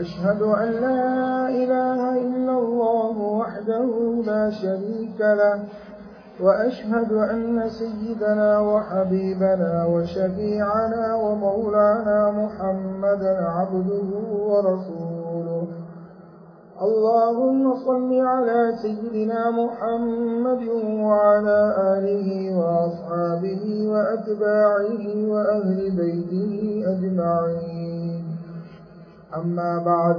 أشهد أن لا إله إلا الله وحده لا شريك له وأشهد أن سيدنا وحبيبنا وشفيعنا ومولانا محمدا عبده ورسوله. اللهم صل على سيدنا محمد وعلى آله وأصحابه وأتباعه وأهل بيته أجمعين. أما بعد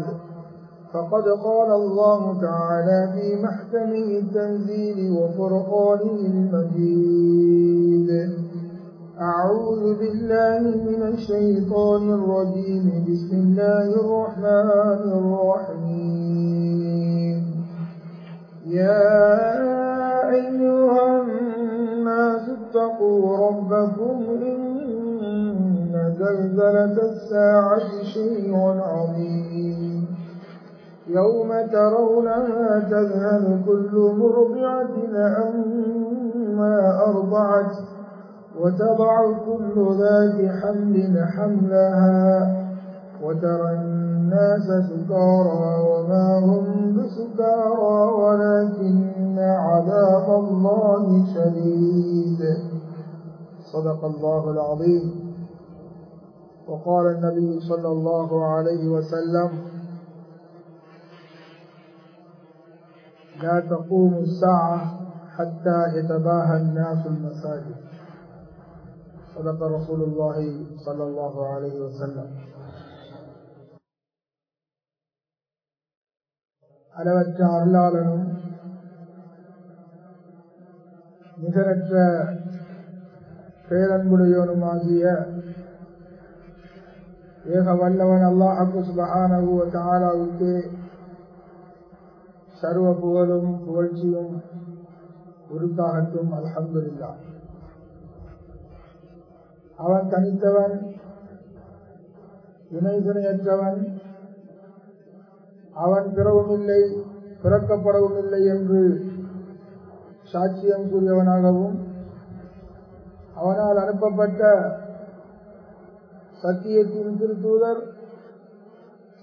فقد قال الله تعالى في محكمه التنزيل وفرقانه المجيد أعوذ بالله من الشيطان الرجيم بسم الله الرحمن الرحيم. يا أيها الناس اتقوا ربكم إن زلزلة الساعة شيء عظيم. يوم ترونها تذهل كل مرضعة عما أرضعت وتضع كل ذات حمل حملها وترى الناس سكارى وما هم بسكارى ولكن عذاب الله شديد. صدق الله العظيم. وقال النبي صلى الله عليه وسلم لا تقوم الساعة حتى يتباهى الناس المساجد صدق رسول الله صلى الله عليه وسلم அளவற்ற அருளாளனும் நிகரற்ற பேரன்புடையோனுமாகிய ஏக வல்லவன் அல்லாஹு சுபஹானஹு தாலாவுக்கு சர்வ புகழும் புகழ்ச்சியும் உருத்தாகட்டும் அல்ஹம்துல்லா அவன் தனித்தவன் இணை துணையற்றவன் அவன் பிறவும் இல்லை பிறக்கப்படவும் இல்லை என்று சாட்சியம் கூறியவனாகவும் அவனால் அனுப்பப்பட்ட சத்தியத்தின் திருத்தூதர்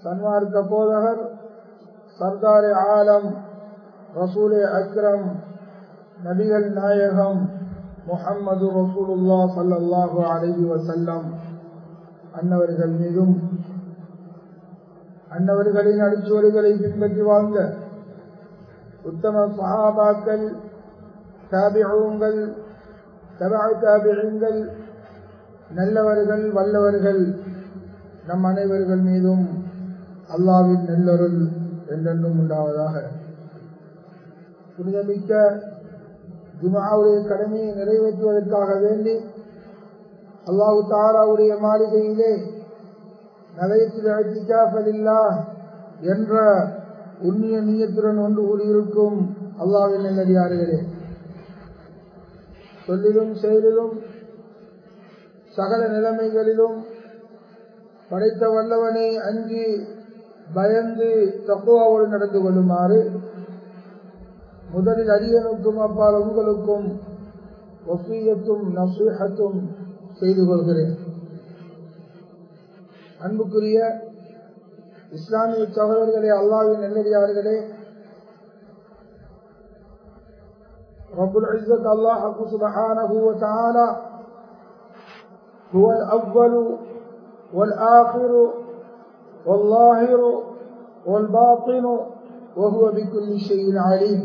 சன்மார்க்க போதகர் சர்தாரே ஆலம் ரசூலே அக்ரம் நபிகள் நாயகம் முஹம்மது ரசூலுல்லா சல்லாஹு அலஹி வசல்லம் அன்னவர்கள் மீதும் அன்னவர்களின் அடிச்சுவடுகளை பின்பற்றி வாழ்ந்த உத்தம சஹாபாக்கள் தாபிகள் தபா நல்லவர்கள் வல்லவர்கள் நம் அனைவர்கள் மீதும் அல்லாவின் நல்லொருள் என்றென்றும் உண்டாவதாக. புனிதமிக்க ஜுமாவுடைய கடமையை நிறைவேற்றுவதற்காக வேண்டி அல்லாஹு தாராவுடைய மாளிகையிலே நகைத்திலா என்ற உண்மைய நீயத்துடன் ஒன்று கூடியிருக்கும் அல்லாவின் நல்லடியார்களே. சொல்லிலும் செயலிலும் சகல நிலைமைகளிலும் படைத்த வல்லவனை அஞ்சி பயந்து தக்குவாவோடு நடந்து கொள்ளுமாறு முதலில் அரியனுக்கும் அப்பால் உங்களுக்கும் ஒஃபீயத்தும் நசீகத்தும் செய்து கொள்கிறேன். அன்புக்குரிய இஸ்லாமிய சகோதரர்களே அல்லாவின் நெல்லடியார்களே ரபுல் அல்லாஹ் هو الأول والآخر والظاهر والباطن وهو بكل شيء عليم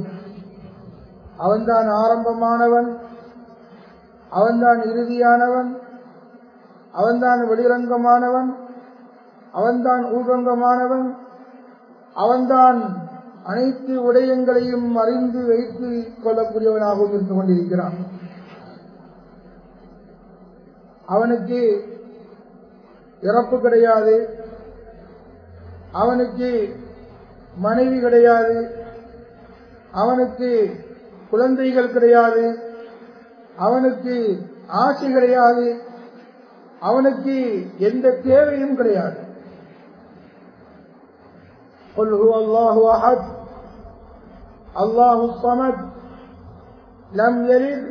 அவன்தான் ஆரம்பமானவன் அவன்தான் இறுதியானவன் அவன்தான் வெளிரங்கமானவன் அவன்தான் ஊரங்கமானவன் அவன்தான் அனைத்து விடயங்களையும் அறிந்து வைத்து கொள்ளக்கூடியவனாகவும் இருந்து கொண்டிருக்கிறான் அவனுக்கு இறப்பு கிடையாது அவனுக்கு மனைவி கிடையாது அவனுக்கு குழந்தைகள் கிடையாது அவனுக்கு ஆசை கிடையாது அவனுக்கு எந்த தேவையும் கிடையாது قل هو الله احد الله الصمد لم يلد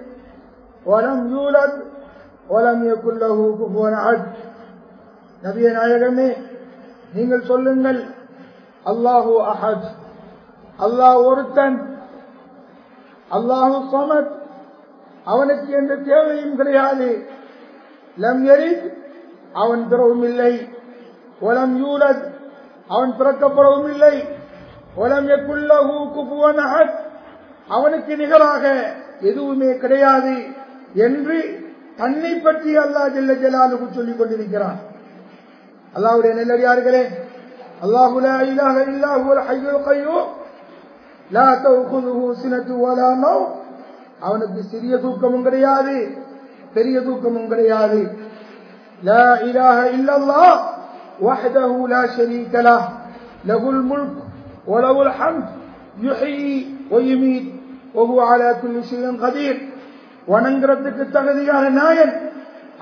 ولم يولد ஓலமிய குல்லகு குபுவன அட் நபிய நாயகமே நீங்கள் சொல்லுங்கள். அல்லாஹு அஹத். அல்லாஹ் ஒருத்தன். அல்லாஹு சமத். அவனுக்கு எந்த தேவையும் கிடையாது. லம் எரித் அவன் பிறவும் இல்லை. ஒலம் யூலத். அவன் பிறக்கப்படவும் இல்லை. ஒலம் எக்குள்ளஹூ குபுவன் அவனுக்கு நிகராக எதுவுமே கிடையாது என்று தன்னை பற்றி அல்லா ஜெல்ல ஜலாலுக்கு சொல்லிக் கொண்டிருக்கிறான் அல்லாவுடைய நெல்லடியார்களே அல்லாஹுல இலாக இல்லாஹுல் ஹையுல் கையோ லா தௌகுதுஹு சினத்து வலா நௌ அவனுக்கு சிறிய தூக்கமும் கிடையாது பெரிய தூக்கமும் கிடையாது லா இலாஹ இல்லல்லாஹ் وحده لا شريك له له الملك وله الحمد يحيي ويميت وهو على كل شيء قدير வணங்குறதுக்கு தகுதியான நாயன்.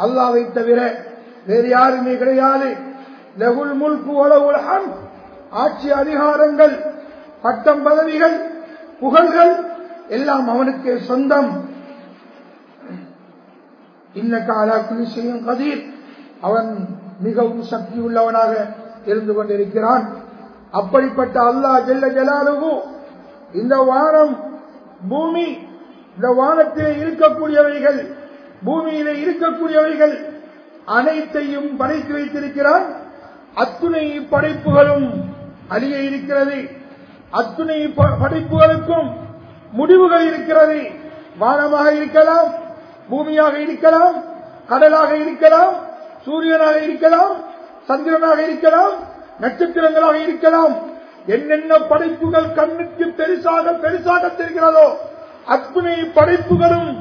அல்லாவை தவிர வேறு யாருமே கிடையாது. லகுல் முல்கு உலகுல் ஆட்சி அதிகாரங்கள் பட்டம் பதவிகள் புகழ்கள் எல்லாம் அவனுக்கே சொந்தம். இன்னக்காலா செய்யும் கதீர். அவன் மிகவும் சக்தி உள்ளவனாக இருந்து கொண்டிருக்கிறான். அப்படிப்பட்ட அல்லாஹ் ஜெல்ல ஜலாலுகு இந்த வாரம் பூமி இந்த வானத்திலே இருக்கக்கூடியவைகள் பூமியிலே இருக்கக்கூடியவைகள் அனைத்தையும் படைத்து வைத்திருக்கிறான் அத்துணை படைப்புகளும் அழிய இருக்கிறது. அத்துணை படைப்புகளுக்கும் முடிவுகள் இருக்கிறது. வானமாக இருக்கலாம் பூமியாக இருக்கலாம் கடலாக இருக்கலாம் சூரியனாக இருக்கலாம் சந்திரனாக இருக்கலாம் நட்சத்திரங்களாக இருக்கலாம். என்னென்ன படைப்புகள் கண்ணுக்கு பெருசாக பெருசாக தெரிகிறதோ அத்துணை படைப்புகளும்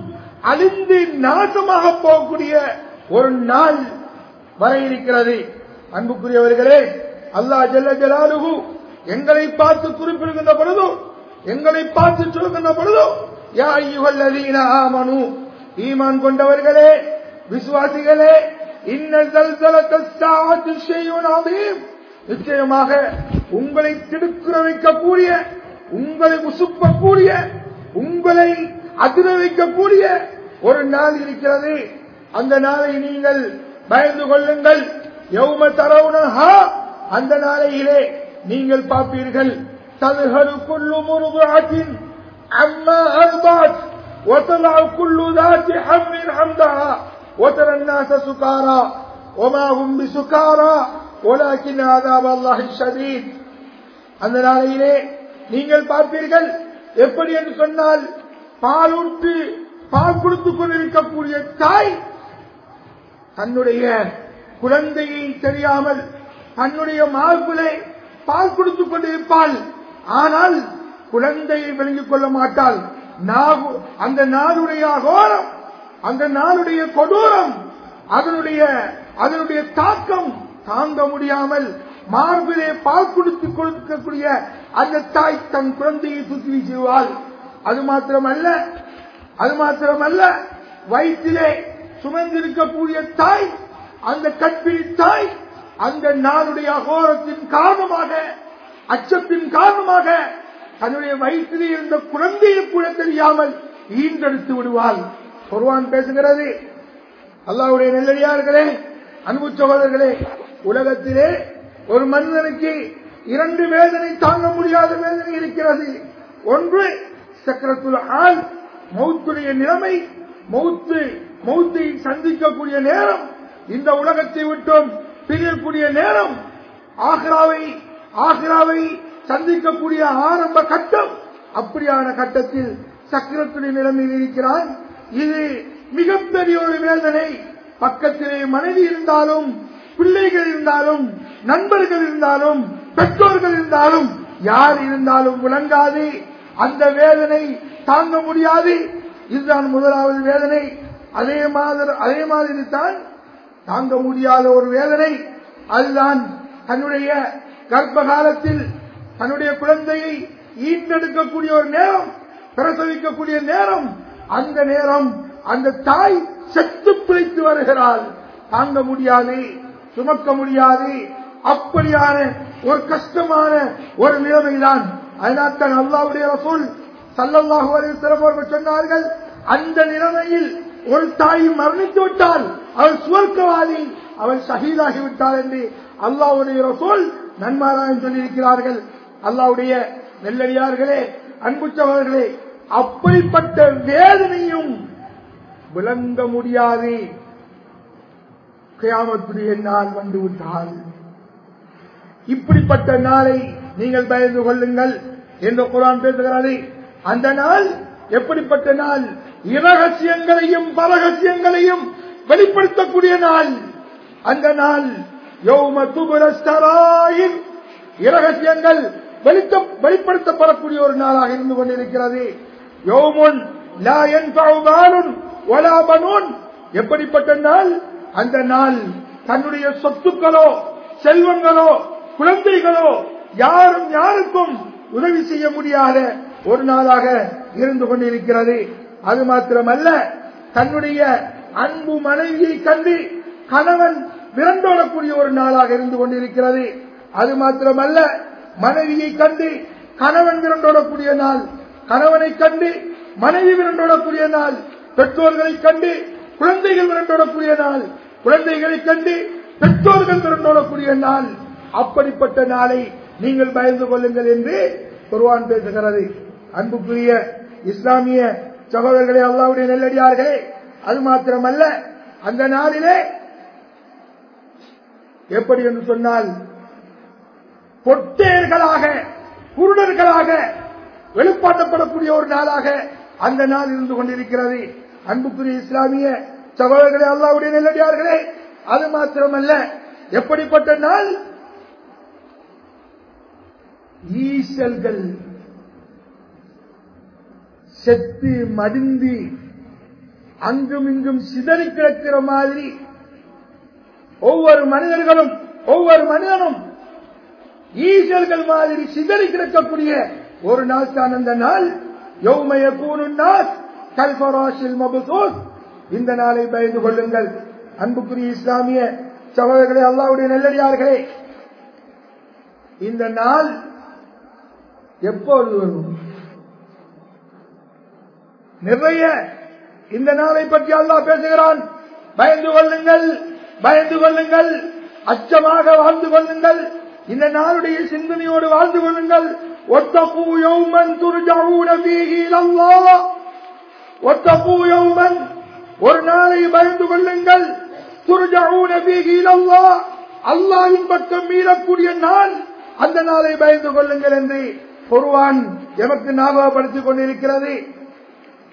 அழிந்து நாசமாக போகக்கூடிய ஒரு நாள் வர இருக்கிறது. அன்புக்குரியவர்களே அல்லா ஜல்ல ஜலாலுகு எங்களை பார்த்து குறிப்பிடுகின்ற பொழுதோ எங்களை பார்த்து சொல்கின்ற பொழுதோ யா ஐயுகல்லதீன ஆமனு ஈமான் கொண்டவர்களே விசுவாசிகளே நிச்சயமாக உங்களை திடுக்குற வைக்கக்கூடிய உங்களை உசுப்பக்கூடிய உங்களை அதிர வைக்கக்கூடிய ஒரு நாள் இருக்கிறது அந்த நாளை நீங்கள் பயந்து கொள்ளுங்கள் யௌம தரவுனஹா அந்த நாளையிலே நீங்கள் பார்ப்பீர்கள் தல்ஹரு குல்லு முருகாத்தின் அம்மா அர்பாத் وتضع كل ذات حمل حمدها وترى الناس سكارى وما هم بسكارى ولكن عذاب الله الشديد அந்த நாளையிலே நீங்கள் பார்ப்பீர்கள் எப்படி என்று சொன்னால் பால் பாலூட்டு பால் கொடுத்துக் கொண்டிருக்கக்கூடிய தாய் தன்னுடைய குழந்தையை தெரியாமல் தன்னுடைய மார்பிளை பால் கொடுத்துக் கொண்டிருப்பாள். ஆனால் குழந்தையை விளங்கிக் கொள்ள மாட்டாள். அந்த நாளுடைய அகோரம் அந்த நாளுடைய கொடூரம் அதனுடைய அதனுடைய தாக்கம் தாங்க முடியாமல் மார்பிலே பால் கொடுத்து கொடுக்கக்கூடிய அந்த தாய் தன் குழந்தையை சுத்தி வீசுவாள் அது மாத்திரமல்ல அது மாத்திரமல்ல வயிற்றிலே சுமந்திருக்கக்கூடிய தாய் அந்த கற்பிணி தாய் அந்த நாளுடைய அகோரத்தின் காரணமாக அச்சத்தின் காரணமாக தன்னுடைய வயிற்றிலே இருந்த குழந்தையை கூட தெரியாமல் ஈன்றெடுத்து விடுவாள். பொருவான் பேசுகிறது. அல்லாவுடைய நெல்லடியார்களே அன்பு சகோதரர்களே உலகத்திலே ஒரு மனிதனுக்கு இரண்டு வேதனை தாங்க முடியாத வேதனை இருக்கிறது. ஒன்று சக்கரத்துல ஆள் மௌத்துடைய நிலைமை மௌத்து மௌத்தை சந்திக்கக்கூடிய நேரம். இந்த உலகத்தை விட்டும் பிரியக்கூடிய நேரம். ஆக்ராவை ஆக்ராவை சந்திக்கக்கூடிய ஆரம்ப கட்டம். அப்படியான கட்டத்தில் சக்கரத்துடைய நிலைமையில் இருக்கிறான். இது மிகப்பெரிய ஒரு வேதனை. பக்கத்திலே மனைவி இருந்தாலும் பிள்ளைகள் இருந்தாலும் நண்பர்கள் இருந்தாலும் பெற்றோர்கள் இருந்தாலும் யார் இருந்தாலும் விளங்காது. அந்த வேதனை தாங்க முடியாது. இதுதான் முதலாவது வேதனை. அதே மாதிரி அதே மாதிரி தான் தாங்க முடியாத ஒரு வேதனை. அதுதான் தன்னுடைய கர்ப்ப காலத்தில் தன்னுடைய குழந்தையை ஈட்டெடுக்கக்கூடிய ஒரு நேரம் பிரசவிக்கக்கூடிய நேரம். அந்த நேரம் அந்த தாய் செத்து பிழைத்து வருகிறாள். தாங்க முடியாது சுமக்க முடியாது. அப்படியான ஒரு கஷ்டமான ஒரு நிலைமைதான். அதனால் தான் அல்லாவுடைய ரசூல் சல்லல்லாஹு அலைஹி அவர்கள் சொன்னார்கள் அந்த நிலைமையில் ஒரு தாய் மரணித்து விட்டால் அவள் சுவர்க்கவாதி அவள் ஷஹீதாகிவிட்டாள் என்று அல்லாவுடைய ரசூல் நன்மாராயம் சொல்லியிருக்கிறார்கள். அல்லாவுடைய நெல்லடியார்களே அன்புச்சவர்களே அப்படிப்பட்ட வேதனையும் விளங்க முடியாது. கயாமத்துடைய நாள் வந்துவிட்டால். இப்படிப்பட்ட நாளை நீங்கள் பயந்து கொள்ளுங்கள் என்று குரான் பேசுகிறது. அந்த நாள் எப்படிப்பட்ட நாள்? இரகசியங்களையும் பரகசியங்களையும் வெளிப்படுத்தக்கூடிய நாள். அந்த நாள் யௌம துபுரஸ்தராயின் இரகசியங்கள் வெளிப்படுத்தப்படக்கூடிய ஒரு நாளாக இருந்து கொண்டிருக்கிறது. யோமுன் லா பனூன். எப்படிப்பட்ட நாள்? அந்த நாள் தன்னுடைய சொத்துக்களோ செல்வங்களோ குழந்தைகளோ யாரும் யாருக்கும் உதவி செய்ய முடியாத ஒரு நாளாக இருந்து கொண்டிருக்கிறது. அது மாத்திரமல்ல தன்னுடைய அன்பு மனைவியை கண்டு கணவன் விரண்டோடக்கூடிய ஒரு நாளாக இருந்து கொண்டிருக்கிறது. அது மாத்திரமல்ல மனைவியை கண்டு கணவன் விரண்டோடக்கூடிய நாள் கணவனை கண்டு மனைவி விரண்டோடக்கூடிய நாள் பெற்றோர்களை கண்டு குழந்தைகள் விரண்டோடக்கூடிய நாள் குழந்தைகளை கண்டு பெற்றோர்கள் விரண்டோடக்கூடிய நாள். அப்படிப்பட்ட நாளை நீங்கள் பயந்து கொள்ளுங்கள் என்று குர்வான் பேசுகிறது. அன்புக்குரிய இஸ்லாமிய சகோதரர்களே அல்லாவுடைய நெல்லடியார்களே அது மாத்திரமல்ல அந்த நாளிலே எப்படி என்று சொன்னால் பொட்டேர்களாக குருடர்களாக வெளிப்பாட்டப்படக்கூடிய ஒரு நாளாக அந்த நாள் இருந்து கொண்டிருக்கிறது. அன்புக்குரிய இஸ்லாமிய சகோதரர்களே அல்லாவுடைய நெல்லடியார்களே அது மாத்திரமல்ல எப்படிப்பட்ட நாள்? ஈசல்கள் செத்து மடிந்து அங்கும் இங்கும் சிதறி கிடக்கிற மாதிரி ஒவ்வொரு மனிதர்களும் ஒவ்வொரு மனிதனும் ஈசல்கள் மாதிரி சிதறி கிடக்கக்கூடிய ஒரு நாள் தான் அந்த நாள். யௌமய கூணும் நாள் கல்பராசில் மபுசூஸ் இந்த நாளை பயந்து கொள்ளுங்கள். அன்புக்குரிய இஸ்லாமிய சகோதரர்களே அல்லாவுடைய நெல்லடியார்களே இந்த நாள் எப்பொழுது வரும்? நிறைய இந்த நாளை பற்றி அல்லா பேசுகிறான். பயந்து கொள்ளுங்கள் பயந்து கொள்ளுங்கள் அச்சமாக வாழ்ந்து கொள்ளுங்கள். இந்த நாளுடைய சிந்தனையோடு வாழ்ந்து கொள்ளுங்கள். ஒத்தப்பூ யௌமன் துர்ஜாவூன ஃபீஹி ஒத்தப்பூ யௌமன் ஒரு நாளை பயந்து கொள்ளுங்கள். துர்ஜாவூன ஃபீஹி இலல்லாஹ். பக்கம் மீறக்கூடிய நாள் அந்த நாளை பயந்து கொள்ளுங்கள் என்று குர்ஆன் எமக்கு ஞாபகப்படுத்திக் கொண்டிருக்கிறது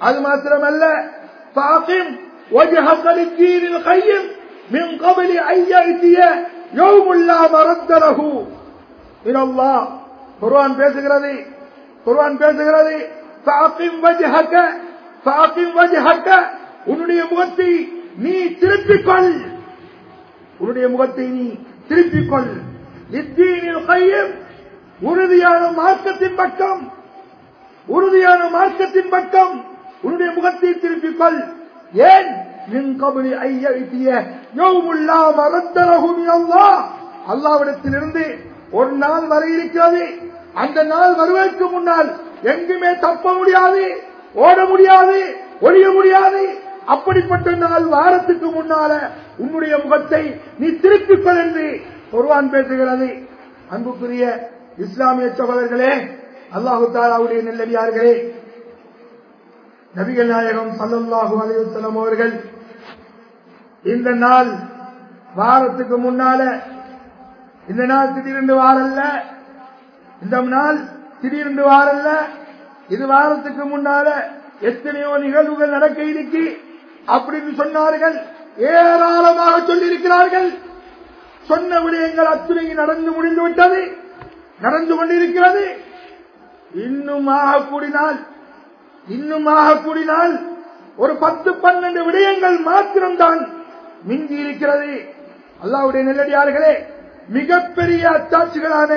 அது மாத்திரமல்ல فاقم وجهك للدين القيم من قبل أن يأتي يوم لا مرد له من الله குர்ஆன் பேசுகிறது குர்ஆன் பேசுகிறது فاقم وجهك فاقم وجهك உன்னுடைய முகத்தை நீ திருப்பிக் கொள் உன்னுடைய முகத்தை நீ திருப்பிக் கொள் இத்தீனில் கையும் உறுதியான மார்க்கத்தின் பக்கம். உறுதியான மார்க்கத்தின் பக்கம். உன்னுடைய முகத்தை திருப்பிக் ஏன்? மின் கபலி ஐயத்திய யௌமுல்லா மரத்தரகும் அல்லாஹ் அல்லாவிடத்திலிருந்து ஒரு நாள் வர இருக்கிறது. அந்த நாள் வருவதற்கு முன்னால் எங்குமே தப்ப முடியாது ஓட முடியாது ஒழிய முடியாது. அப்படிப்பட்ட நாள் வாரத்துக்கு முன்னால உன்னுடைய முகத்தை நீ திருப்பிக் கொள் என்று ஒருவான் பேசுகிறது. அன்புக்குரிய இஸ்லாமிய சகோதரர்களே அல்லாஹு தாலாவுடைய நெல்லடியார்களே நபிகள் நாயகம் சல்லாஹூ அலிவசலம் அவர்கள் இந்த நாள் வாரத்துக்கு முன்னால இந்த நாள் திடீரென்று வாரல்ல இந்த நாள் திடீரென்று வாரல்ல இது வாரத்துக்கு முன்னால எத்தனையோ நிகழ்வுகள் நடக்க இருக்கு அப்படின்னு சொன்னார்கள் ஏராளமாக சொல்லியிருக்கிறார்கள். சொன்ன விடயங்கள் அத்துணையில் நடந்து முடிந்து விட்டது. நடந்து கொண்டிருக்கிறது. இன்னும் ஆக கூடினால் இன்னும் ஆக கூடினால் ஒரு பத்து பன்னெண்டு விடயங்கள் மாத்திரம்தான் மிஞ்சி இருக்கிறது. அல்லாவுடைய நெல்லடியார்களே மிகப்பெரிய அத்தாட்சிகளான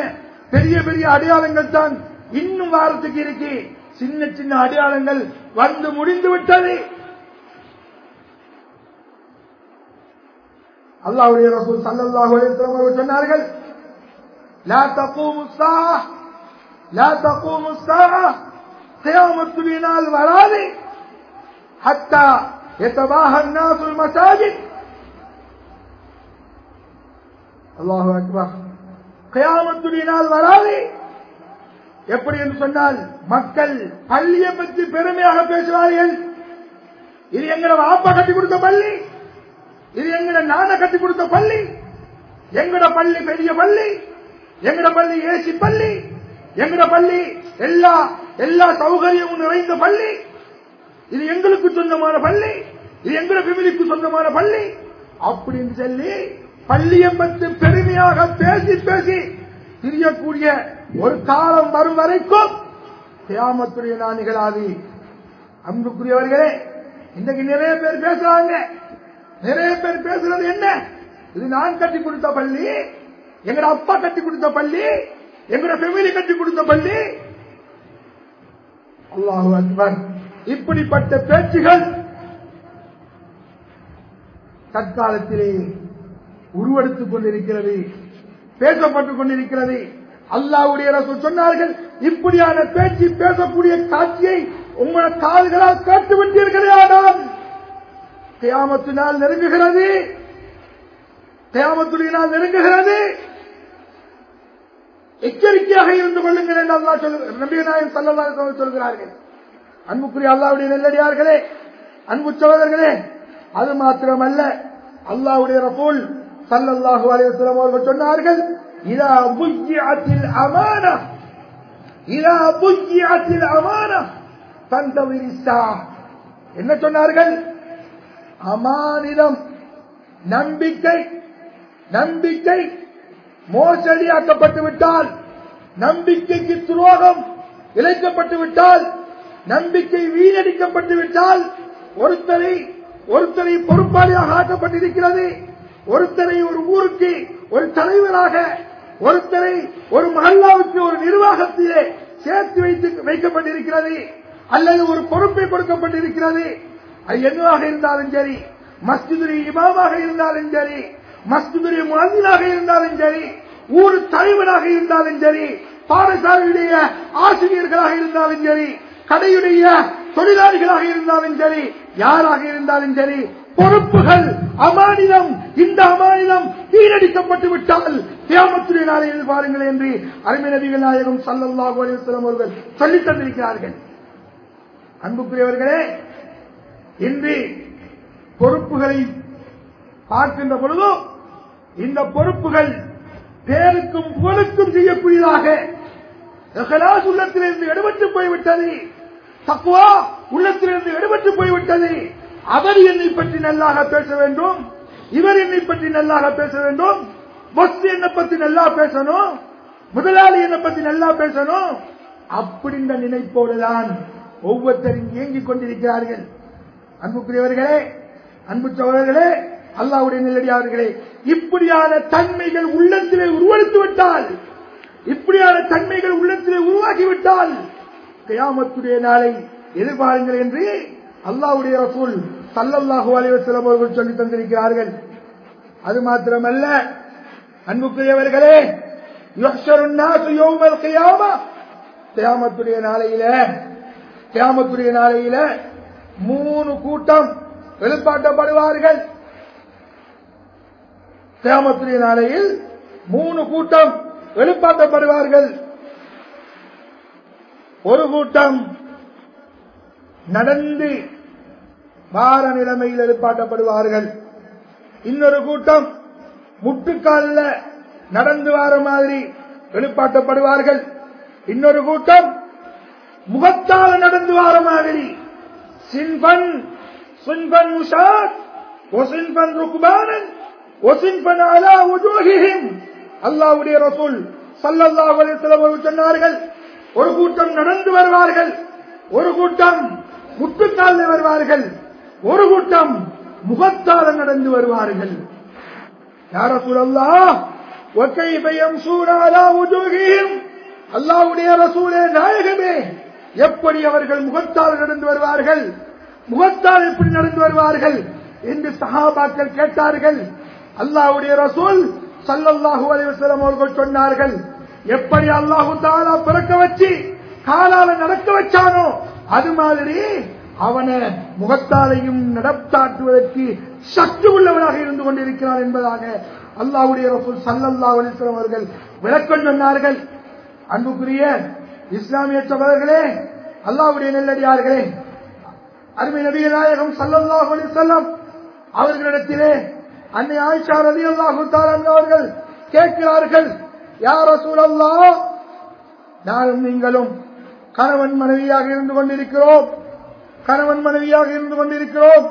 பெரிய பெரிய அடையாளங்கள் தான் இன்னும் வாரத்துக்கு இருக்கு. சின்ன சின்ன அடையாளங்கள் வந்து முடிந்து விட்டது. அல்லாவுடைய ரசூல் ஸல்லல்லாஹு சொன்னார்கள் லா தகூமு الساعه லா தகூமு الساعه கியாமத்துடைய நாள் வராது حتى يتباهى الناس المساجد அல்லாஹு அக்பர் கியாமத்துடைய நாள் வராது எப்படி என்று சொன்னால் மக்கள் பள்ளியை பற்றி பெருமையாக பேசுவார்கள் இது எங்கட வாப்பா கட்டி கொடுத்த பள்ளி இது எங்கட நான கட்டி கொடுத்த பள்ளி எங்கட பள்ளி பெரிய பள்ளி எங்கட பள்ளி ஏசி பள்ளி எங்கட பள்ளி எல்லா எல்லா சௌகரியமும் நிறைந்த பள்ளி. இது எங்களுக்கு சொந்தமான பள்ளி இது எங்கட பிமிலிக்கு சொந்தமான பள்ளி. அப்படின்னு சொல்லி பள்ளியை பற்றி பெருமையாக பேசி பேசி திரியக்கூடிய ஒரு காலம் வரும் வரைக்கும் தியாமத்துடைய நான் நிகழாது அன்புக்குரியவர்களே இன்னைக்கு நிறைய பேர் பேசுறாங்க. நிறைய பேர் பேசுறது என்ன? இது நான் கட்டி கொடுத்த பள்ளி. எங்கட அப்பா கட்டி கொடுத்த பள்ளி எங்கட ஃபெமிலி கட்டி கொடுத்த பள்ளி. அல்லாஹு அக்பர் இப்படிப்பட்ட பேச்சுகள் தற்காலத்திலே உருவெடுத்துக் கொண்டிருக்கிறது பேசப்பட்டுக் கொண்டிருக்கிறது. அல்லாவுடைய சொன்னார்கள் இப்படியான பேச்சு பேசக்கூடிய காட்சியை உங்களோட கால்களால் கேட்டு விட்டீர்களே ஆனால் நெருங்குகிறது. கியாமத்துடைய நெருங்குகிறது. எச்சரிக்கையாக இருந்து கொள்ளுங்கள் என்று அல்லா சொல்லு நபிநாயகம் சல்லல்லாஹு சொல்கிறார்கள். அன்புக்குரிய அல்லாவுடைய நெல்லடியார்களே அன்பு சகோதரர்களே அது மாத்திரமல்ல அல்லாவுடைய ரசூல் சல்லல்லாஹு அலைஹி அவர்கள் சொன்னார்கள் இதா புய்யிஅத்தில் அமானா இதா புய்யிஅத்தில் அமானா தந்தவிரி என்ன சொன்னார்கள்? அமானிதம் நம்பிக்கை நம்பிக்கை மோசடியாக்கப்பட்டு விட்டால் நம்பிக்கைக்கு துரோகம் இழைக்கப்பட்டு விட்டால் நம்பிக்கை வீணடிக்கப்பட்டு விட்டால் ஒருத்தரை ஒருத்தரை பொறுப்பாளியாக ஆக்கப்பட்டிருக்கிறது. ஒருத்தரை ஒரு ஊருக்கு ஒரு தலைவராக ஒருத்தரை ஒரு மகல்லாவுக்கு ஒரு நிர்வாகத்திலே சேர்த்து வைத்து வைக்கப்பட்டிருக்கிறது. அல்லது ஒரு பொறுப்பை கொடுக்கப்பட்டிருக்கிறது. அது என்னவாக இருந்தாலும் சரி மஸ்ஜிதுரி இமாமாக இருந்தாலும் சரி மஸ்துடைய மாதினாக இருந்தாலும் சரி ஊர் தலைவனாக இருந்தாலும் சரி பாடசாலையுடைய ஆசிரியர்களாக இருந்தாலும் சரி கடையுடைய தொழிலாளிகளாக இருந்தாலும் சரி யாராக இருந்தாலும் சரி பொறுப்புகள் அமானிதம் இந்த அமானிதம் கீழடிக்கப்பட்டு விட்டால் தியாமத்துடைய நாளையில் பாருங்கள் என்று அருமை நபிகள் நாயகம் சல்லல்லாஹு அலைஹி அவர்கள் சொல்லித் தந்திருக்கிறார்கள். அன்புக்குரியவர்களே இன்று பொறுப்புகளை பார்க்கின்ற பொழுதும் இந்த பொறுப்புகள் பேருக்கும் புகழுக்கும் செய்யக்கூடியதாக உள்ளத்திலிருந்து எடுபட்டு போய்விட்டது. தக்குவா உள்ளத்திலிருந்து எடுபட்டு போய்விட்டது. அவர் என்னை பற்றி நல்லாக பேச வேண்டும். இவர் என்னை பற்றி நல்லாக பேச வேண்டும். பஸ் என்னை பற்றி நல்லா பேசணும். முதலாளி என்னை பற்றி நல்லா பேசணும். அப்படின்ற நினைப்போடுதான் ஒவ்வொருத்தரும் இயங்கிக் கொண்டிருக்கிறார்கள். அன்புக்குரியவர்களே அன்பு சோழர்களே அல்லாவுடைய நெல்லடியார்களே இப்படியான தன்மைகள் உள்ளத்திலே உருவெடுத்து விட்டால் இப்படியான தன்மைகள் உள்ளத்திலே உருவாகிவிட்டால் கயாமத்துடைய நாளை எதிர்பாருங்கள் என்று அல்லாவுடைய ரசூல் சல்லல்லாஹு அலைவசலம் அவர்கள் சொல்லி தந்திருக்கிறார்கள். அது மாத்திரமல்ல அன்புக்குரியவர்களே கியாமத்துடைய நாளையில தியாமத்துடைய நாளையில மூணு கூட்டம் வெளிப்பாட்டப்படுவார்கள். கியாமத்துடைய நாளையில் மூணு கூட்டம் வெளிப்பாட்டப்படுவார்கள் ஒரு கூட்டம் நடந்து வார நிலைமையில் எழுப்பாட்டப்படுவார்கள் இன்னொரு கூட்டம் முட்டுக்கால நடந்து வார மாதிரி வெளிப்பாட்டப்படுவார்கள் இன்னொரு கூட்டம் முகத்தால நடந்து வார மாதிரி. சின்பன் சுன்பன் உஷாத் ஒசின்பன் ருக்குபானன் அல்லாவுடைய ரசூல் சல்லல்லா அவர்கள் சொன்னார்கள் ஒரு கூட்டம் நடந்து வருவார்கள் ஒரு கூட்டம் முத்துக்காலில் வருவார்கள் ஒரு கூட்டம் முகத்தால நடந்து வருவார்கள். யார சூழல்லா ஒற்றை பையம் சூடாலா உஜோகியும் அல்லாவுடைய ரசூலே நாயகமே எப்படி அவர்கள் முகத்தால் நடந்து வருவார்கள் முகத்தால் எப்படி நடந்து வருவார்கள் என்று சஹாபாக்கள் கேட்டார்கள். அல்லாவுடைய ரசூல் சல்லல்லாஹு அலைஹி அவர்கள் சொன்னார்கள் எப்படி அல்லாஹு தாலா பிறக்க வச்சு காலால நடக்க வச்சானோ அது மாதிரி அவனை முகத்தாலையும் நடத்தாட்டுவதற்கு சக்தி உள்ளவனாக இருந்து கொண்டிருக்கிறான் என்பதாக அல்லாவுடைய ரசூல் சல்லல்லா அலிஸ்லாம் அவர்கள் விளக்கம் சொன்னார்கள். அன்புக்குரிய இஸ்லாமிய சகோதரர்களே அல்லாவுடைய நெல்லடியார்களே அருமை நபிகள் நாயகம் சல்லல்லாஹு அலிசல்லாம் அவர்களிடத்திலே அன்னை ஆயிஷா ரலியல்லாஹு தஆலா அவர்கள் கேட்கிறார்கள் யார சூழல்லா நானும் நீங்களும் கணவன் மனைவியாக இருந்து கொண்டிருக்கிறோம் கணவன் மனைவியாக இருந்து கொண்டிருக்கிறோம்.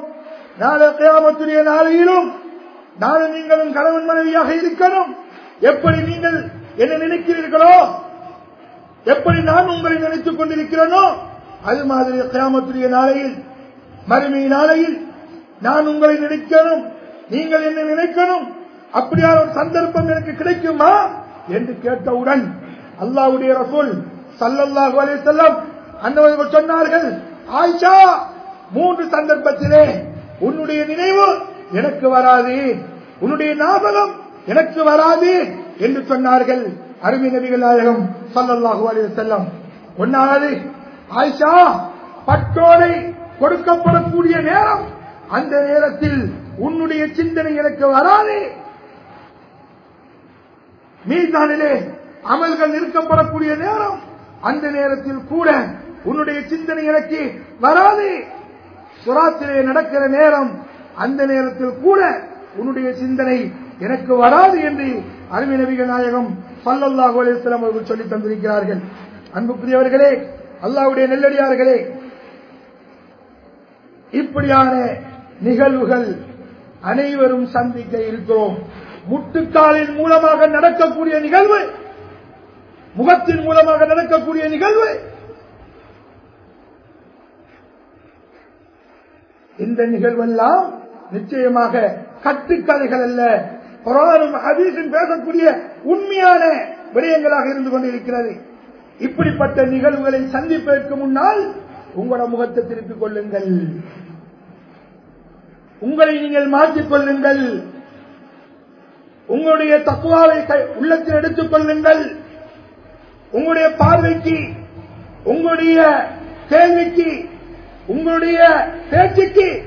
நாளை கிராமத்துடைய நாளையிலும் நானும் நீங்களும் கணவன் மனைவியாக இருக்கணும். எப்படி நீங்கள் என்ன நினைக்கிறீர்களோ எப்படி நான் உங்களை நினைத்துக் கொண்டிருக்கிறேனோ அது மாதிரி கிராமத்துடைய நாளையில் மறுமை நாளையில் நான் உங்களை நினைக்கணும். நீங்கள் என்ன நினைக்கணும்? அப்படியான ஒரு சந்தர்ப்பம் எனக்கு கிடைக்குமா? என்று கேட்டவுடன் அல்லாவுடைய ரசூல் சல்லல்லாஹு அலி செல்லம் அன்னவர்கள் சொன்னார்கள் ஆயிஷா மூன்று சந்தர்ப்பத்திலே உன்னுடைய நினைவு எனக்கு வராது உன்னுடைய ஞாபகம் எனக்கு வராது என்று சொன்னார்கள் அருமை நபிகள் நாயகம் சல்லல்லாஹு அலி செல்லம் ஒன்னாவது ஆயிஷா பட்டோலை கொடுக்கப்படக்கூடிய நேரம் அந்த நேரத்தில் உன்னுடைய சிந்தனை எனக்கு வராது. மீதானிலே அமல்கள் நிற்கப்படக்கூடிய நேரம் அந்த நேரத்தில் கூட உன்னுடைய சிந்தனை எனக்கு வராது. சுராத்திலே நடக்கிற நேரம் அந்த நேரத்தில் கூட உன்னுடைய சிந்தனை எனக்கு வராது என்று அருமை நபிகள் நாயகம் பல்லல்லா அலைஹி அவர்கள் சொல்லி தந்திருக்கிறார்கள். அன்புக்குரியவர்களே அல்லாவுடைய நெல்லடியார்களே இப்படியான நிகழ்வுகள் அனைவரும் சந்திக்க இருக்கிறோம். முட்டுக்காலின் மூலமாக நடக்கக்கூடிய நிகழ்வு. முகத்தின் மூலமாக நடக்கக்கூடிய நிகழ்வு. இந்த நிகழ்வெல்லாம் நிச்சயமாக கட்டுக்கதைகள் அல்ல. குரானும் ஹதீஸும் பேசக்கூடிய உண்மையான விடயங்களாக இருந்து கொண்டிருக்கிறது. இப்படிப்பட்ட நிகழ்வுகளை சந்திப்பதற்கு முன்னால் உங்களோட முகத்தை திருப்பிக் கொள்ளுங்கள். உங்களை நீங்கள் மாற்றிக் கொள்ளுங்கள். உங்களுடைய தக்குவாவை கை- உள்ளத்தில் எடுத்துக் கொள்ளுங்கள். உங்களுடைய பார்வைக்கு உங்களுடைய கேள்விக்கு உங்களுடைய பேச்சுக்கு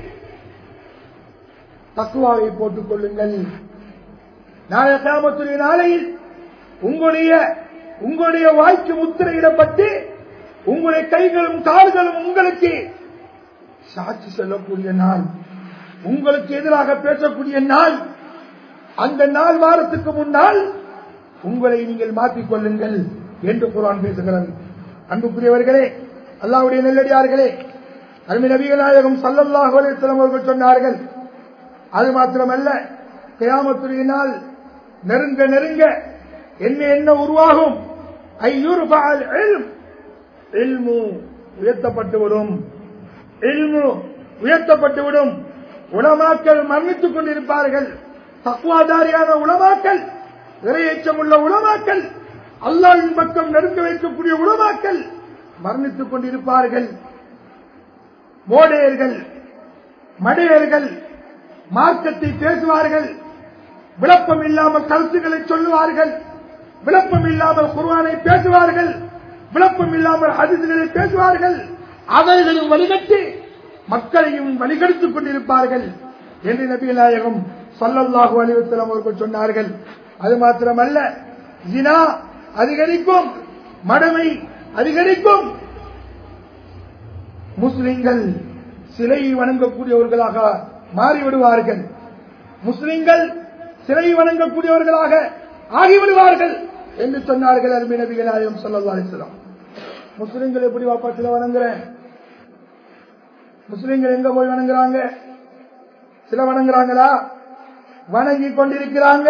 தக்குவாவை போட்டுக் கொள்ளுங்கள். நாளை கிராமத்துடைய நாளையில் உங்களுடைய உங்களுடைய வாய்க்கு முத்திரையிடப்பட்டு உங்களுடைய கைகளும் கால்களும் உங்களுக்கு சாட்சி சொல்லக்கூடிய நாள். உங்களுக்கு எதிராக பேசக்கூடிய நாள். அந்த நாள் வாரத்துக்கு முன்னால் உங்களை நீங்கள் மாற்றிக் கொள்ளுங்கள் என்று குரான் பேசுகிறது. அன்புக்குரியவர்களே அல்லாவுடைய நெல்லடியார்களே அருமை நபிகள் நாயகம் சல்லல்லாஹு அவர்கள் சொன்னார்கள் அது மாத்திரமல்ல கியாமத்துடைய நெருங்க நெருங்க என்ன என்ன உருவாகும்? ஐயுர்பால் இல்ம். இல்மு உயர்த்தப்பட்டுவிடும் உயர்த்தப்பட்டுவிடும் உளமாக்கள் மரணித்துக் கொண்டிருப்பார்கள். தக்குவாதாரியான உலமாக்கள் இறையச்சம் உள்ள உலமாக்கள் அல்லாவின் பக்கம் நெருங்க வைக்கக்கூடிய உலமாக்கள் மரணித்துக் கொண்டிருப்பார்கள். மோடையர்கள் மடையர்கள் மார்க்கத்தை பேசுவார்கள். விளப்பம் இல்லாமல் கருத்துக்களை சொல்லுவார்கள். விளப்பம் இல்லாமல் குருவானை பேசுவார்கள். விளப்பம் இல்லாமல் ஹதீஸ்களை பேசுவார்கள். அவர்களின் வழிகட்டி மக்களையும் வழிகெடுத்துக் கொண்டிருப்பார்கள் என்று நபி நாயகம் ஸல்லல்லாஹு அலைஹி அவர்கள் சொன்னார்கள். அது மாத்திரமல்ல ஜினா அதிகரிக்கும் மடமை அதிகரிக்கும். முஸ்லிம்கள் சிலை வணங்கக்கூடியவர்களாக மாறிவிடுவார்கள். முஸ்லிம்கள் சிலை வணங்கக்கூடியவர்களாக ஆகிவிடுவார்கள் என்று சொன்னார்கள் அருமை நபிகள் நாயகம் சொல்லல்லா அலிஸ்லாம் முஸ்லிம்கள் எப்படி வாப்பா சிலை வணங்குறேன் முஸ்லிம்கள் எங்க போய் வணங்குறாங்க? சில வணங்குறாங்களா? வணங்கி கொண்டிருக்கிறாங்க.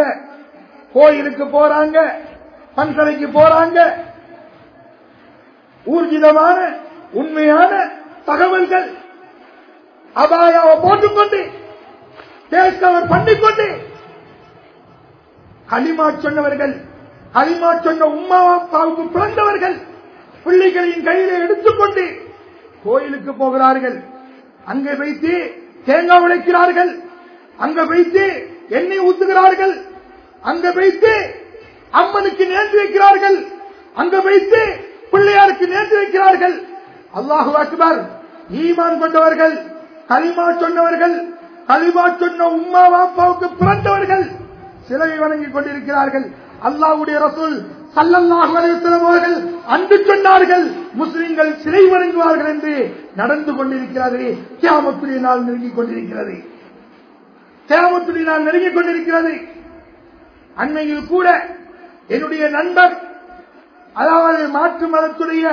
கோயிலுக்கு போறாங்க. பன்சலைக்கு போறாங்க. ஊர்ஜிதமான உண்மையான தகவல்கள் அபாயாவை போட்டுக்கொண்டு பேசவர் பண்ணிக்கொண்டு களிமா சொன்னவர்கள் களிமா சொன்ன உம்மா பிறந்தவர்கள் பிள்ளைகளின் கையில எடுத்துக்கொண்டு கோயிலுக்கு போகிறார்கள். அங்கே வைத்து தேங்காய் உழைக்கிறார்கள் அங்க வைத்து எண்ணெய் ஊத்துகிறார்கள். அங்க வைத்து அம்மனுக்கு நேர்ந்து வைக்கிறார்கள். அங்க வைத்து பிள்ளையாருக்கு நேர்ந்து வைக்கிறார்கள். அல்லாஹு அக்பர் ஈமான் கொண்டவர்கள் கலிமா சொன்னவர்கள் கலிமா சொன்ன உம்மா பாப்பாவுக்கு பிறந்தவர்கள் சிலவை வணங்கிக் கொண்டிருக்கிறார்கள். அல்லாவுடைய ரசூல் சல்லல்லாஹு அவர்கள் அன்று சொன்னார்கள். முஸ்லிம்கள் சிலை வணங்குவார்கள் என்று நடந்து கொண்டிருக்கிறார்கள். கியாமத்துடைய நாள் நெருங்கிக் கொண்டிருக்கிறது. கியாமத்துடைய நாள் நெருங்கிக் கொண்டிருக்கிறது. அண்மையில் கூட என்னுடைய நண்பர் அதாவது மாற்று மதத்துடைய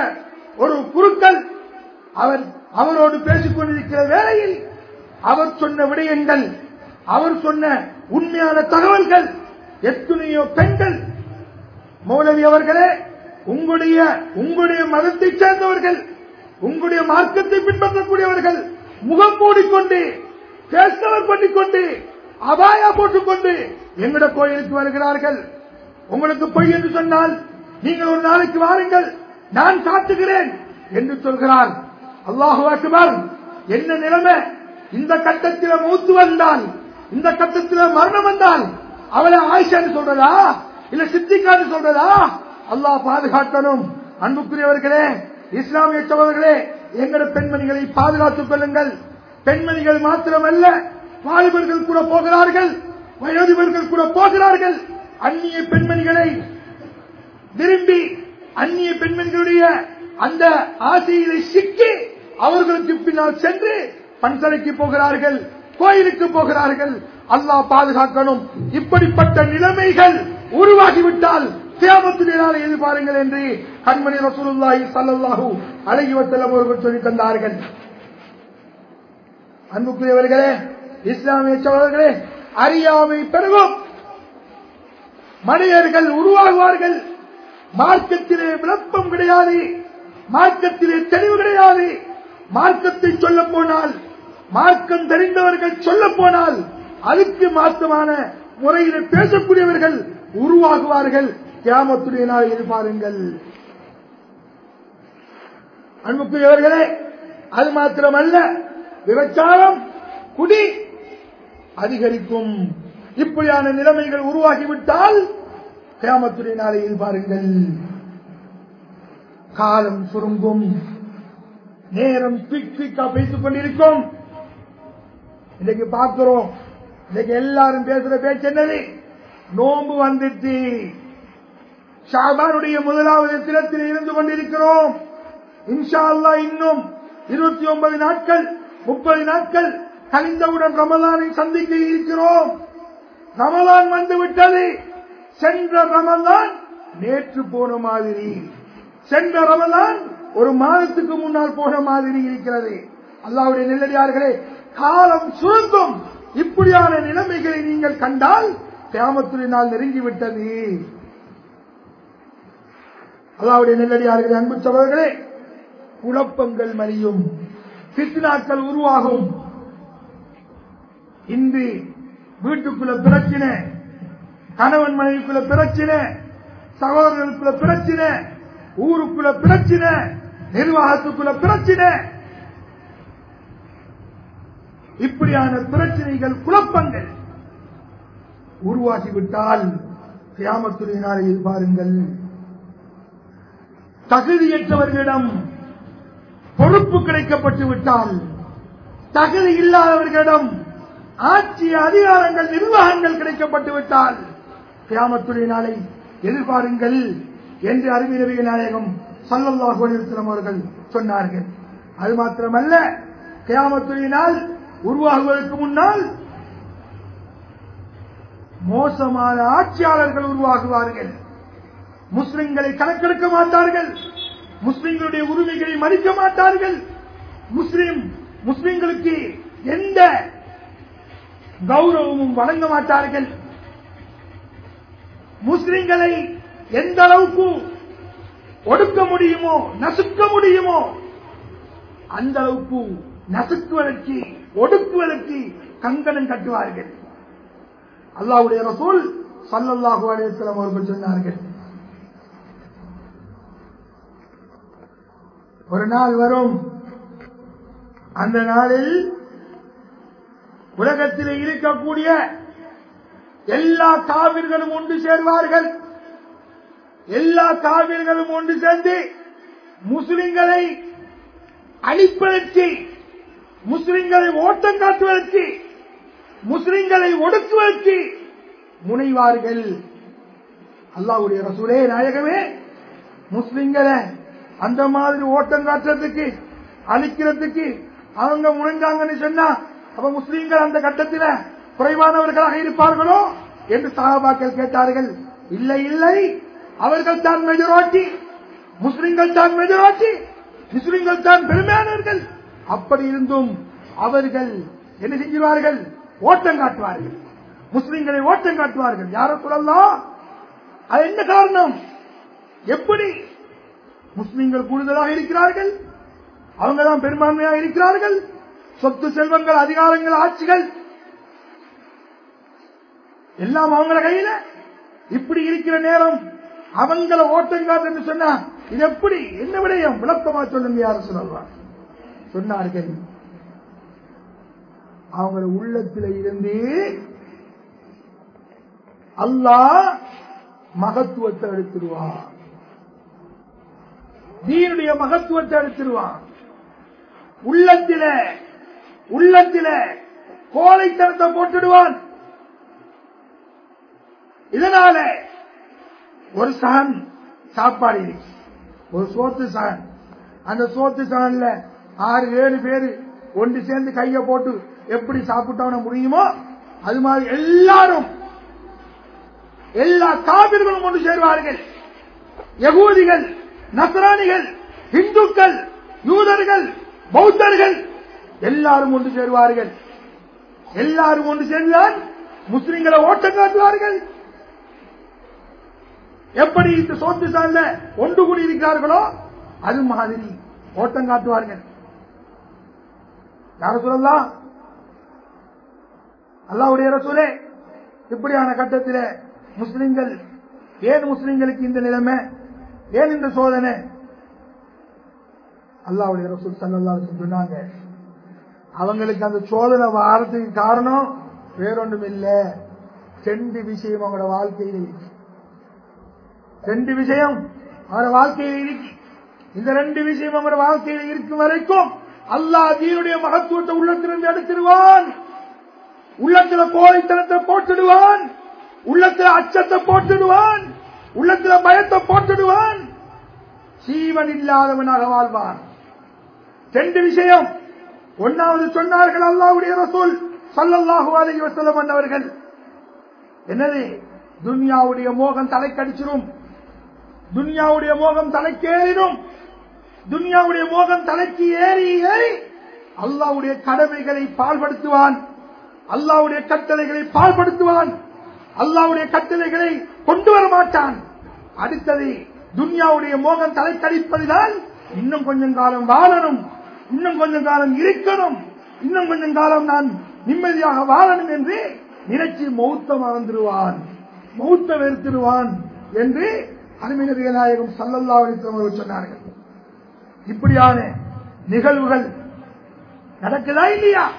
ஒரு குருக்கள் அவர் அவரோடு பேசிக் கொண்டிருக்கிற வேளையில் அவர் சொன்ன விடயங்கள் அவர் சொன்ன உண்மையான தகவல்கள் எத்தனையோ பெண்கள் மௌலவி அவர்களே உங்களுடைய உங்களுடைய மதத்தைச் சேர்ந்தவர்கள் உங்களுடைய மார்க்கத்தை பின்பற்றக்கூடியவர்கள் முகம் மூடிக்கொண்டு பேசவர் பண்ணிக்கொண்டு அபாயா போட்டுக்கொண்டு எங்கட கோயிலுக்கு வருகிறார்கள். உங்களுக்கு பொய் என்று சொன்னால் நீங்கள் ஒரு நாளைக்கு வாருங்கள் நான் காட்டுகிறேன் என்று சொல்கிறார். அல்லாஹு என்ன நிலைமை? இந்த கட்டத்தில் மூத்து வந்தால் இந்த கட்டத்தில் மரணம் வந்தால் அவளை ஆயிஷான்னு சொல்றதா? இல்ல சித்திகான்னு சொல்றதா? அல்லாஹ் பாதுகாக்கணும். அன்புக்குரியவர்களே இஸ்லாமிய சோழர்களே எங்கட பெண்மணிகளை பாதுகாத்துக் கொள்ளுங்கள். பெண்மணிகள் மாத்திரமல்ல வாலிபர்கள் கூட போகிறார்கள் வயோதிபர்கள் கூட போகிறார்கள். அந்நிய பெண்மணிகளை விரும்பி அந்நிய பெண்மணிகளுடைய அந்த ஆசையிலே சிக்கி அவர்களுக்கு பின்னால் சென்று பன்சலைக்கு போகிறார்கள் கோயிலுக்கு போகிறார்கள். அல்லாஹ் பாதுகாக்கணும். இப்படிப்பட்ட நிலைமைகள் உருவாகிவிட்டால் கியாமத்துடைய எது எதிர்பாருங்கள் என்று கண்மணி ரசூலுல்லாஹி சல்லாஹூ அலைஹி வஸல்லம் அவர்கள் சொல்லி தந்தார்கள். அன்புக்குரியவர்களே இஸ்லாமிய சோழர்களே அறியாமை பெருகும். மனிதர்கள் உருவாகுவார்கள். மார்க்கத்திலே விளப்பம் கிடையாது. மார்க்கத்திலே தெளிவு கிடையாது. மார்க்கத்தை சொல்ல போனால் மார்க்கம் தெரிந்தவர்கள் சொல்ல போனால் அதுக்கு மாற்றமான முறையில் பேசக்கூடியவர்கள் உருவாகுவார்கள். கியாமத்துடைய நாள் எதிர்பாருங்கள் அன்புக்குரியவர்களே அது மாத்திரமல்ல விபச்சாரம் குடி அதிகரிக்கும். இப்படியான நிலைமைகள் உருவாகிவிட்டால் கியாமத்துடைய நாளை எதிர்பாருங்கள் காலம் சுருங்கும். நேரம் குயிக் குயிக்கா பேசிக் கொண்டிருக்கும். இன்னைக்கு பார்க்கிறோம். இன்னைக்கு எல்லாரும் பேசுற பேச்சு என்னது? நோன்பு வந்துட்டு ஷாபானுடைய முதலாவது தினத்தில் இருந்து கொண்டிருக்கிறோம். இன்ஷா அல்லா இன்னும் இருபத்தி ஒன்பது நாட்கள் முப்பது நாட்கள் கழிந்தவுடன் ரமலானை சந்திக்க இருக்கிறோம். ரமலான் வந்துவிட்டது. சென்ற ரமலான் நேற்று போன மாதிரி. சென்ற ரமலான் ஒரு மாதத்துக்கு முன்னால் போன மாதிரி இருக்கிறது. அல்லாவுடைய நெல்லடியார்களே காலம் சுருங்கும். இப்படியான நிலைமைகளை நீங்கள் கண்டால் கியாமத்துடைய நெருங்கிவிட்டது. அல்லாவுடைய நெல்லடியார்கள் அன்பு சகோதரர்களே குழப்பங்கள் மறியும் பித்னாக்கள் உருவாகும். இன்று வீட்டுக்குள்ள பிரச்சனை கணவன் மனைவிக்குள்ள பிரச்சனை சகோதரர்களுக்குள்ள பிரச்சனை ஊருக்குள்ள பிரச்சனை நிர்வாகத்துக்குள்ள பிரச்சனை இப்படியான பிரச்சனைகள் குழப்பங்கள் உருவாகிவிட்டால் கியாமத்துடைய நாளையில் பாருங்கள். தகுதியற்றவர்களிடம் பொறுப்பு கிடைக்கப்பட்டு விட்டால் தகுதி இல்லாதவர்களிடம் ஆட்சி அதிகாரங்கள் நிர்வாகங்கள் கிடைக்கப்பட்டு விட்டால் கியாமத்துடைய நாளை எதிர்பாருங்கள் என்று அறிவியலவிய நாயகம் சல்லல்லாஹு அவர்கள் சொன்னார்கள். அது மாத்திரமல்ல கியாமத்துடைய நாள் உருவாகுவதற்கு முன்னால் மோசமான ஆட்சியாளர்கள் உருவாகுவார்கள். முஸ்லிம்களை கணக்கெடுக்க மாட்டார்கள். முஸ்லிம்களுடைய உரிமைகளை மதிக்க மாட்டார்கள். முஸ்லிம் முஸ்லிம்களுக்கு எந்த கௌரவமும் வழங்க மாட்டார்கள். முஸ்லிம்களை எந்த அளவுக்கு ஒடுக்க முடியுமோ நசுக்க முடியுமோ அந்த அளவுக்கு நசுக்குவதற்கு ஒடுக்குவதற்கு கங்கணம் கட்டுவார்கள். அல்லாவுடைய ரசூல் சல்லல்லாஹு அலையம் அவர்கள் சொன்னார்கள். ஒரு நாள் வரும். அந்த நாளில் உலகத்தில் இருக்கக்கூடிய எல்லா காவிர்களும் ஒன்று சேர்வார்கள். எல்லா காவிர்களும் ஒன்று சேர்ந்து முஸ்லிம்களை அழிப்பதற்கு முஸ்லிம்களை ஓட்டம் காட்டுவதற்கு முஸ்லிம்களை ஒடுக்குவதற்கு முனைவார்கள். அல்லாவுடைய ரசூலே நாயகமே முஸ்லிம்களை அந்த மாதிரி ஓட்டம் காட்டுறதுக்கு அழிக்கிறதுக்கு அவங்க முனைஞ்சாங்கன்னு சொன்னா அப்ப முஸ்லீம்கள் அந்த கட்டத்தில் குறைவானவர்களாக இருப்பார்களோ என்று சகாபாக்கள் கேட்டார்கள். இல்லை இல்லை. அவர்கள் தான் மெஜராட்டி முஸ்லிம்கள் தான் மெஜராட்டி முஸ்லிம்கள் தான் பெருமையானவர்கள். அப்படி இருந்தும் அவர்கள் என்ன செஞ்சிருவார்கள்? ஓட்டம் காட்டுவார்கள். முஸ்லிம்களை ஓட்டம் காட்டுவார்கள். யார சொல்லலாம் அது என்ன காரணம்? எப்படி? முஸ்லிம்கள் கூடுதலாக இருக்கிறார்கள். அவங்க தான் பெரும்பான்மையாக இருக்கிறார்கள். சொத்து செல்வங்கள் அதிகாரங்கள் ஆட்சிகள். எல்லாம் அவங்கள கையில. இப்படி இருக்கிற நேரம் அவங்கள ஓட்டம் காட்டுன்னு சொன்னா இது எப்படி? என்ன விடயம்? விளக்கமா சொல்லுங்க யாரும் சொல்லலாம். சொன்னார்கள். அவங்க உள்ளத்தில இருந்து அல்லாஹ் மகத்துவத்தை எடுத்துருவான். தீனுடைய மகத்துவத்தை எடுத்துருவான். உள்ளத்தில உள்ளத்தில கோழைத்தனத்தை போட்டுடுவான். இதனால ஒரு சகன் சாப்பாடு ஒரு சோத்து சகன். அந்த சோத்து சகன்ல ஆறு ஏழு பேரு ஒன்று சேர்ந்து கைய போட்டு எப்படி சாப்பிட்டவன முடியுமோ அது மாதிரி எல்லாரும் எல்லா காவிர்களும் ஒன்று சேர்வார்கள். யகூதிகள் நசராணிகள் இந்துக்கள் யூதர்கள் பௌத்தர்கள் எல்லாரும் ஒன்று சேருவார்கள். எல்லாரும் ஒன்று சேர்ந்தால் முஸ்லிம்களை ஓட்டம் காட்டுவார்கள். எப்படி இந்த சோத்து சார்ந்த ஒன்று கூடி இருக்கிறார்களோ அது மாதிரி ஓட்டம் காட்டுவார்கள். யார சொல்லலாம் அல்லாவுடைய ரசூலே இப்படியான கட்டத்தில் முஸ்லிம்கள் ஏன் முஸ்லிம்களுக்கு இந்த நிலைமை? ஏன் இந்த சோதனை? அல்லாவுடைய ரசூல் சல்லா சொன்னாங்க அவங்களுக்கு அந்த சோதனை வாரத்துக்கு காரணம் வேறொன்றும் இல்ல. ரெண்டு விஷயம் அவங்களோட வாழ்க்கையில் இருக்கு. ரெண்டு விஷயம் அவரோட வாழ்க்கையில் இருக்கு. இந்த ரெண்டு விஷயம் அவங்களோட வாழ்க்கையில் இருக்கும் வரைக்கும் அல்லாஹ் தீனுடைய மகத்துவத்தை உள்ளத்திலிருந்து எடுத்துடுவான். உள்ளத்துல கோழைத்தனத்தை போட்டுடுவான். உள்ளத்துல அச்சத்தை போட்டுடுவான். உள்ளத்துல பயத்தை போட்டுடுவான். சீவன் இல்லாதவனாக வாழ்வான். ரெண்டு விஷயம். ஒன்னாவது சொன்னார்கள் அல்லாவுடைய ரசூல் சல்லல்லாஹு அலைஹி வஸல்லம் அவர்கள். என்னது? துன்யாவுடைய மோகம் தலைக்கடிச்சிடும் துன்யாவுடைய மோகம் தலைக்கேறிடும். துன்யாவுடைய மோகம் தலைக்கு ஏறி ஏறி அல்லாவுடைய கடமைகளை பால்படுத்துவான் அல்லாவுடைய கட்டளைகளை பால்படுத்துவான் அல்லாவுடைய கட்டளைகளை கொண்டு வர மாட்டான். அடுத்தது துன்யாவுடைய மோகம் தலைக்கடிப்பதுதான் இன்னும் கொஞ்சம் காலம் வாழணும் இன்னும் கொஞ்சம் காலம் இருக்கணும் இன்னும் கொஞ்சம் காலம் நான் நிம்மதியாக வாழணும் என்று நினைச்சு மௌத்த மறந்துடுவான் மௌத்த வெறுத்திடுவான் என்று அருமைநபிய நாயகம் சல்லல்லா சொன்னார்கள். இப்படியான நிகழ்வுகள் நடக்குதா இல்லையா?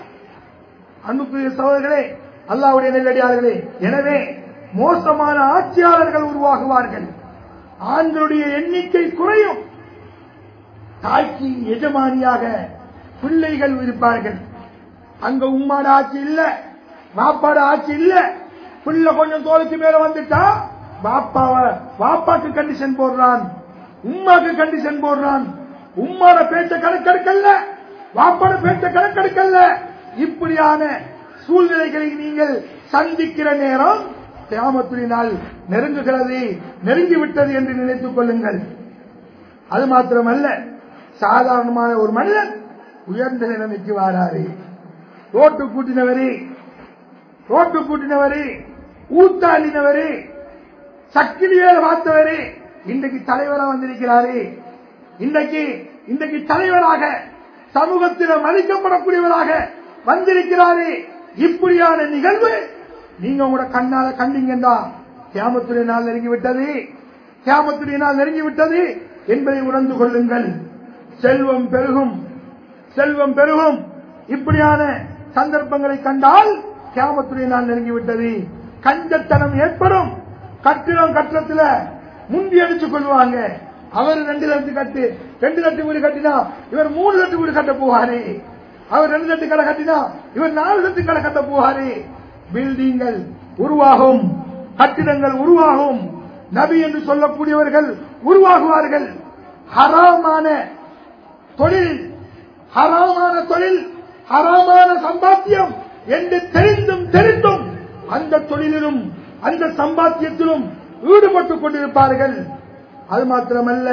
அன்புக்குரிய சகோதரர்களே அல்லாவுடைய நெல்லடியார்களே எனவே மோசமான ஆட்சியாளர்கள் உருவாகுவார்கள். ஆண்களுடைய எண்ணிக்கை குறையும். தாய்க்கு எஜமானியாக பிள்ளைகள் இருப்பார்கள். அங்க உம்மாட ஆட்சி இல்ல வாப்பாட ஆட்சி இல்ல. பிள்ளை கொஞ்சம் தோலுக்கு மேல வந்துட்டா பாப்பாவ பாப்பாக்கு கண்டிஷன் போடுறான். உம்மாக்கு கண்டிஷன் போடுறான். உம்மான பேச்ச கணக்கெடுக்கல வாப்பாட பேச்ச கணக்கெடுக்கல இப்படியான சூழ்நிலைகளை நீங்கள் சந்திக்கிற நேரம் கிராமத்தினால் நெருங்குகிறது நெருங்கிவிட்டது என்று நினைத்துக் கொள்ளுங்கள். அது மாத்திரமல்ல சாதாரணமான ஒரு மனிதன் உயர்ந்த நிலைமைக்கு வாராரு. ரோட்டு கூட்டினவரு ரோட்டு கூட்டினவரு ஊத்தாளினவரு சக்கிலி வேலை பார்த்தவரு இன்றைக்கு தலைவராக வந்திருக்கிறாரு. இன்றைக்கு இன்றைக்கு தலைவராக சமூகத்தில் மதிக்கப்படக்கூடியவராக வந்திருக்கிறாரே. இப்படியான நிகழ்வு நீங்க உங்களோட கண்ணால கண்டீங்கன்னா கேமத்துடைய நாள் நெருங்கிவிட்டது. கேமத்துடைய நாள் நெருங்கி விட்டது என்பதை உணர்ந்து கொள்ளுங்கள். செல்வம் பெருகும். செல்வம் பெருகும். இப்படியான சந்தர்ப்பங்களை கண்டால் கேமத்துடைய நாள் நெருங்கிவிட்டது. கஞ்சத்தனம் ஏற்படும். கட்டிடம் கட்டத்தில் முந்தி அடிச்சுக் கொள்வாங்க. அவர் ரெண்டு லட்சம் கட்டு ரெண்டு லட்சம் வீடு கட்டினா இவர் மூணு லட்சம் வீடு கட்ட போவாரு. அவர் ரெண்டு லட்சம் கடை கட்டினா இவர் நாலு லட்சம் கடை கட்ட போவாரு. பில்டிங்கள் உருவாகும் கட்டிடங்கள் உருவாகும். நபி என்று சொல்லக்கூடியவர்கள் உருவாகுவார்கள். ஹராமான தொழில் ஹராமான தொழில் ஹராமான சம்பாத்தியம் என்று தெரிந்தும் தெரிந்தும் அந்த தொழிலிலும் அந்த சம்பாத்தியத்திலும் ஈடுபட்டுக் கொண்டிருப்பார்கள். அது மாத்திரமல்ல.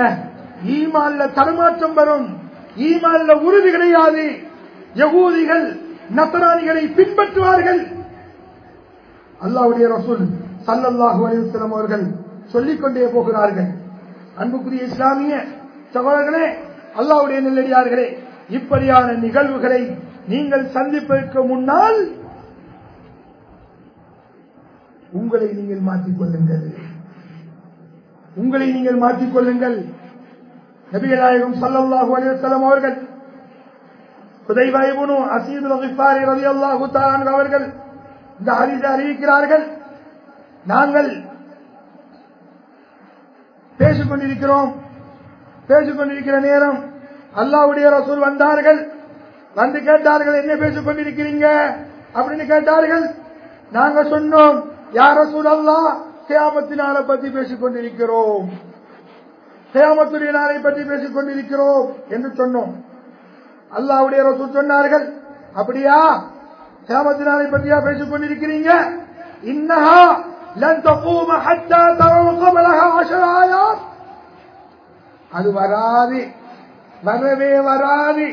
ஈமான்ல தடுமாற்றம் வரும். ஈமான்ல உறுதி கிடையாது. யகூதிகள் நத்தராணிகளை பின்பற்றுவார்கள். அல்லாவுடைய ரசூல் சல்லல்லாஹு அலிவசலம் அவர்கள் சொல்லிக் கொண்டே போகிறார்கள். அன்புக்குரிய இஸ்லாமிய சகோதரர்களே அல்லாவுடைய நெல்லடியார்களே இப்படியான நிகழ்வுகளை நீங்கள் சந்திப்பதற்கு முன்னால் உங்களை நீங்கள் மாற்றிக் கொள்ளுங்கள். உங்களை நீங்கள் மாற்றிக் கொள்ளுங்கள் நபிகநாயகம் சல்லாஹு அலிவசலம் அவர்கள் புதைவாய்புனு அசீதுல் கிஃபாரி ரலியல்லாஹு தஆலா அவர்கள் இந்த ஹதீஸை அறிவிக்கிறார்கள். நாங்கள் பேசிக் கொண்டிருக்கிறோம் பேசிக் கொண்டிருக்கிற நேரம் அல்லாவுடைய ரசூல் வந்தார்கள். வந்து கேட்டார்கள் என்ன பேசிக் கொண்டிருக்கிறீங்க அப்படின்னு கேட்டார்கள். நாங்க சொன்னோம் யார் ரசூல் அல்லா கியாமத்தினால பத்தி பேசிக் கொண்டிருக்கிறோம் கியாமத்துடைய நாளை பற்றி பேசிக் கொண்டிருக்கிறோம் என்று சொன்னோம் அல்லாவுடைய ரசூல் சொன்னார்கள் அப்படியா கியாமத்தினாலை பற்றியா பேசிக் கொண்டிருக்கிறீங்க இன்னஹா لن تقوم حتى تروا قبلها عشر آيات அது வராது வரவே வராது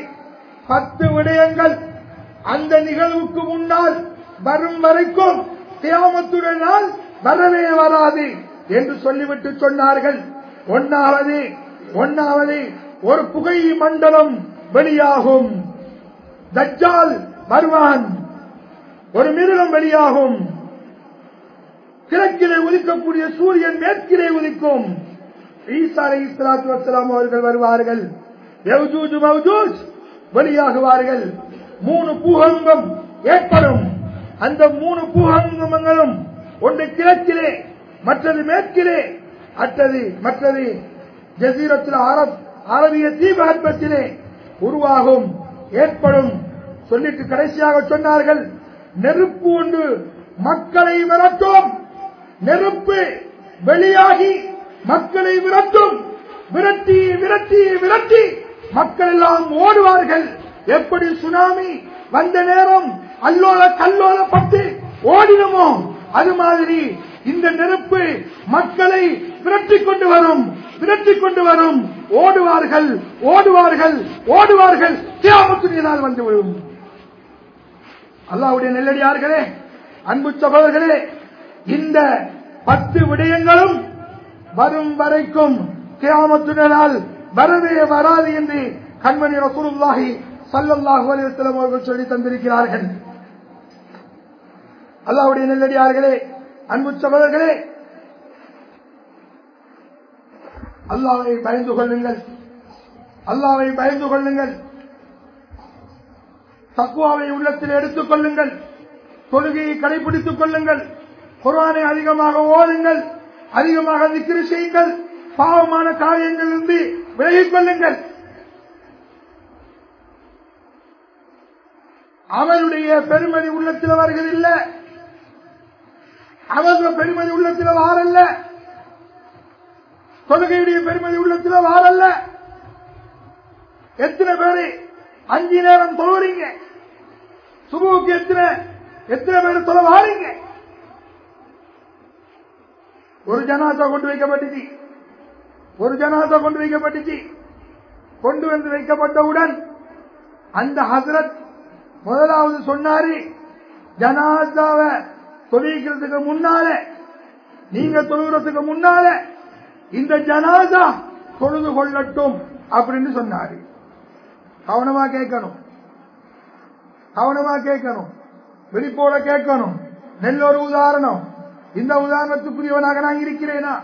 பத்து விடயங்கள் அந்த நிகழ்வுக்கு முன்னால் வரும் வரைக்கும் தியாமத்துடைய நாள் வரவே வராது என்று சொல்லிவிட்டு சொன்னார்கள். ஒன்னாவது ஒன்னாவது ஒரு புகை மண்டலம் வெளியாகும். தஜ்ஜால் வருவான் ஒரு மிருகம் வெளியாகும். கிழக்கிலே உதிக்கக்கூடிய சூரியன் மேற்கிலே உதிக்கும். ஈசா அலை இஸ்லாத்து வசலாம் அவர்கள் வருவார்கள். வெளியாகுவார்கள். மூணு பூகம்பம் ஏற்படும். அந்த மூணு பூகங்கங்களும் ஒன்று கிழக்கிலே மற்றது மேற்கிலே அற்றது மற்றது ஜசீரத்தில் அரப் அரபிய தீபகற்பத்திலே உருவாகும் ஏற்படும் சொல்லிட்டு கடைசியாக சொன்னார்கள் நெருப்பு ஒன்று மக்களை விரட்டும் நெருப்பு வெளியாகி மக்களை விரட்டும் விரட்டி விரட்டி விரட்டி மக்கள் எல்லாம் ஓடுவார்கள். எப்படி சுனாமி வந்த நேரம் அல்லோல கல்லோலப்பட்டு ஓடினமோ? அது மாதிரி இந்த நெருப்பு மக்களை விரட்டி கொண்டு வரும் விரட்டி கொண்டு வரும். ஓடுவார்கள் ஓடுவார்கள் ஓடுவார்கள். தியாமத்துனால் வந்து விடும் அல்லாவுடைய நெல்லடியார்களே அன்பு சகோதரர்களே இந்த பத்து விடயங்களும் வரும் வரைக்கும் கியாமத்துனால் வரவே வராது என்று கண்மணி ரசூலுல்லாஹி சல்லல்லாஹு அலைஹி வஸல்லம் அவர்கள் சொல்லி தந்திருக்கிறார்கள். அல்லாஹ்வுடைய நெல்லடியார்களே அன்பு சகோதரர்களே அல்லாவை பயந்து கொள்ளுங்கள். அல்லாவை பயந்து கொள்ளுங்கள். தக்குவாவை உள்ளத்தில் எடுத்துக் கொள்ளுங்கள். தொழுகையை கடைபிடித்துக் கொள்ளுங்கள். குரானை அதிகமாக ஓதுங்கள். அதிகமாக திக்கிரி செய்யுங்கள். பாவமான காரியங்களிலிருந்து விலகிக் கொள்ளுங்கள். அவருடைய பெருமதி உள்ளத்தில் வருகிறதில்லை அவங்க பெருமதி உள்ளத்தில் வாரல்ல. தொழுகையுடைய பெருமதி உள்ளத்தில் வாரல்ல. எத்தனை பேரு அஞ்சு நேரம் தொழுவீங்க சுபுவுக்கு எத்தனை எத்தனை பேர் தொலை வாரீங்க? ஒரு ஜனாசா கொண்டு வைக்கப்பட்டுச்சு. ஒரு ஜனாசா கொண்டு வைக்கப்பட்டுச்சு. கொண்டு வந்து வைக்கப்பட்டவுடன் அந்த ஹசரத் முதலாவது சொன்னாரு ஜனாசாவை தொழிக்கிறதுக்கு முன்னால நீங்க தொழுகிறதுக்கு முன்னால இந்த ஜனாதா தொழுது கொள்ளட்டும் அப்படின்னு சொன்னாரு. கவனமா கேட்கணும். கவனமா கேட்கணும். விழிப்போட கேட்கணும். நெல் ஒரு உதாரணம். இந்த உதாரணத்துக்குரியவனாக நான் இருக்கிறேனா?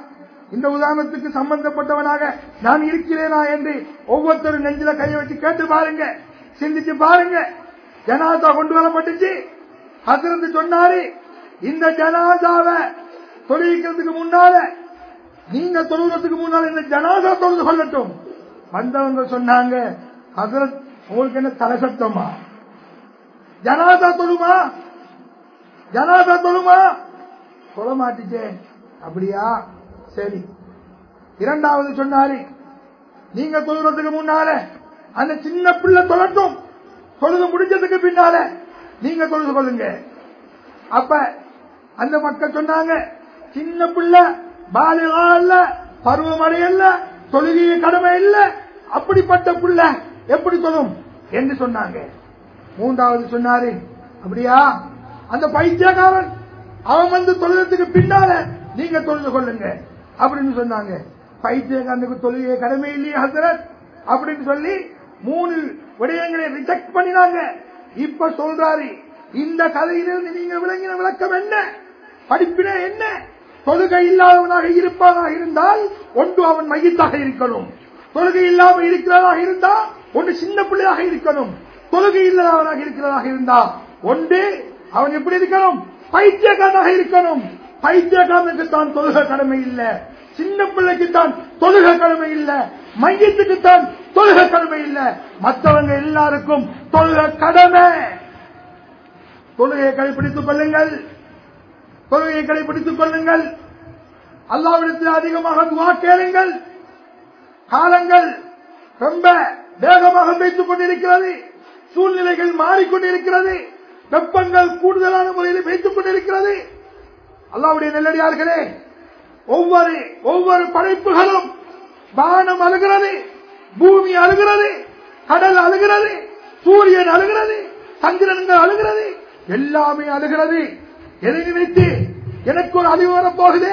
இந்த உதாரணத்துக்கு சம்பந்தப்பட்டவனாக நான் இருக்கிறேனா என்று ஒவ்வொருத்தரும் நெஞ்சில கையை வச்சு கேட்டு பாருங்க. சிந்திச்சு பாருங்க. ஜனாதா கொண்டு வரப்பட்டுச்சு. அதிலிருந்து சொன்னாரு இந்த ஜனாதாவை தொழுவிக்கிறதுக்கு முன்னால நீங்க தொழுகிறதுக்கு முன்னால இந்த ஜனாதா தொழுது கொள்ளட்டும். வந்தவங்க சொன்னாங்க ஹசரத் உங்களுக்கு என்ன தலை சத்தமா? ஜனாதா தொழுமா? ஜனாதா தொழுமா? சொல்ல மாட்டிச்சே. அப்படியா? சரி. இரண்டாவது சொன்னாரு நீங்க தொழுறதுக்கு முன்னால அந்த சின்ன பிள்ளை தொழட்டும். தொழுது முடிஞ்சதுக்கு பின்னால நீங்க தொழுது கொள்ளுங்க. அப்ப அந்த மக்கள் சொன்னாங்க சின்ன பிள்ளை பாலிகா இல்ல பருவமடை இல்ல தொழுகைய கடமை இல்ல அப்படிப்பட்ட பிள்ளை எப்படி சொல்லும் என்று சொன்னாங்க. மூன்றாவது சொன்னாரு அப்படியா? அந்த பைத்தியக்காரன் அவன் வந்து தொழுகிறதுக்கு பின்னால நீங்க தொழுது கொள்ளுங்க. அப்படின்னு சொன்னாங்க. பைத்தியக்காரனுக்கு தொழுகை கடமை இல்லையே ஹசரத் அப்படின்னு சொல்லி மூணு விடயங்களை ரிஜெக்ட் பண்ணினாங்க. இப்ப சொல்றாரு இந்த கதையிலிருந்து நீங்க விளங்கின விளக்கம் என்ன? படிப்பின என்ன? தொழுகை இல்லாதவனாக இருப்பதாக இருந்தால் ஒன்று அவன் மையத்தாக இருக்கணும். தொழுகை இல்லாமல் இருக்கிறதாக இருந்தால் ஒன்று சின்ன பிள்ளையாக இருக்கணும். தொழுகை இல்லாதவனாக இருக்கிறதாக இருந்தால் ஒன்று அவன் எப்படி இருக்கணும்? பைத்தியக்காரனாக இருக்கணும். பைத்தியக்காரனுக்கு தான் தொழுக கடமை இல்லை. சின்ன பிள்ளைக்கு தான் தொழுக கடமை இல்ல. மையத்துக்கு தான் தொழுக கடமை இல்ல. மற்றவங்க எல்லாருக்கும் தொழுக கடமை. தொழுகையை கடைபிடித்துக் கொள்ளுங்கள். தொழுகையை கடைபிடித்துக் கொள்ளுங்கள். அல்லாவிடத்தில் அதிகமாக துவா கேளுங்கள். காலங்கள் ரொம்ப வேகமாக பேசிக் கொண்டிருக்கிறது. சூழ்நிலைகள் மாறிக்கொண்டிருக்கிறது. வெப்பங்கள் கூடுதலான முறையில் பேசிக் கொண்டிருக்கிறது. அல்லாவுடைய நெல்லடியார்களே ஒவ்வொரு ஒவ்வொரு படைப்புகளும் வானம் அழுகிறது பூமி அழுகிறது கடல் அழுகிறது சூரியன் அழுகிறது சந்திரன்கள் அழுகிறது எல்லாமே அழுகிறது. எதை நினைத்து எனக்கு ஒரு அழிவு வரப்போகுது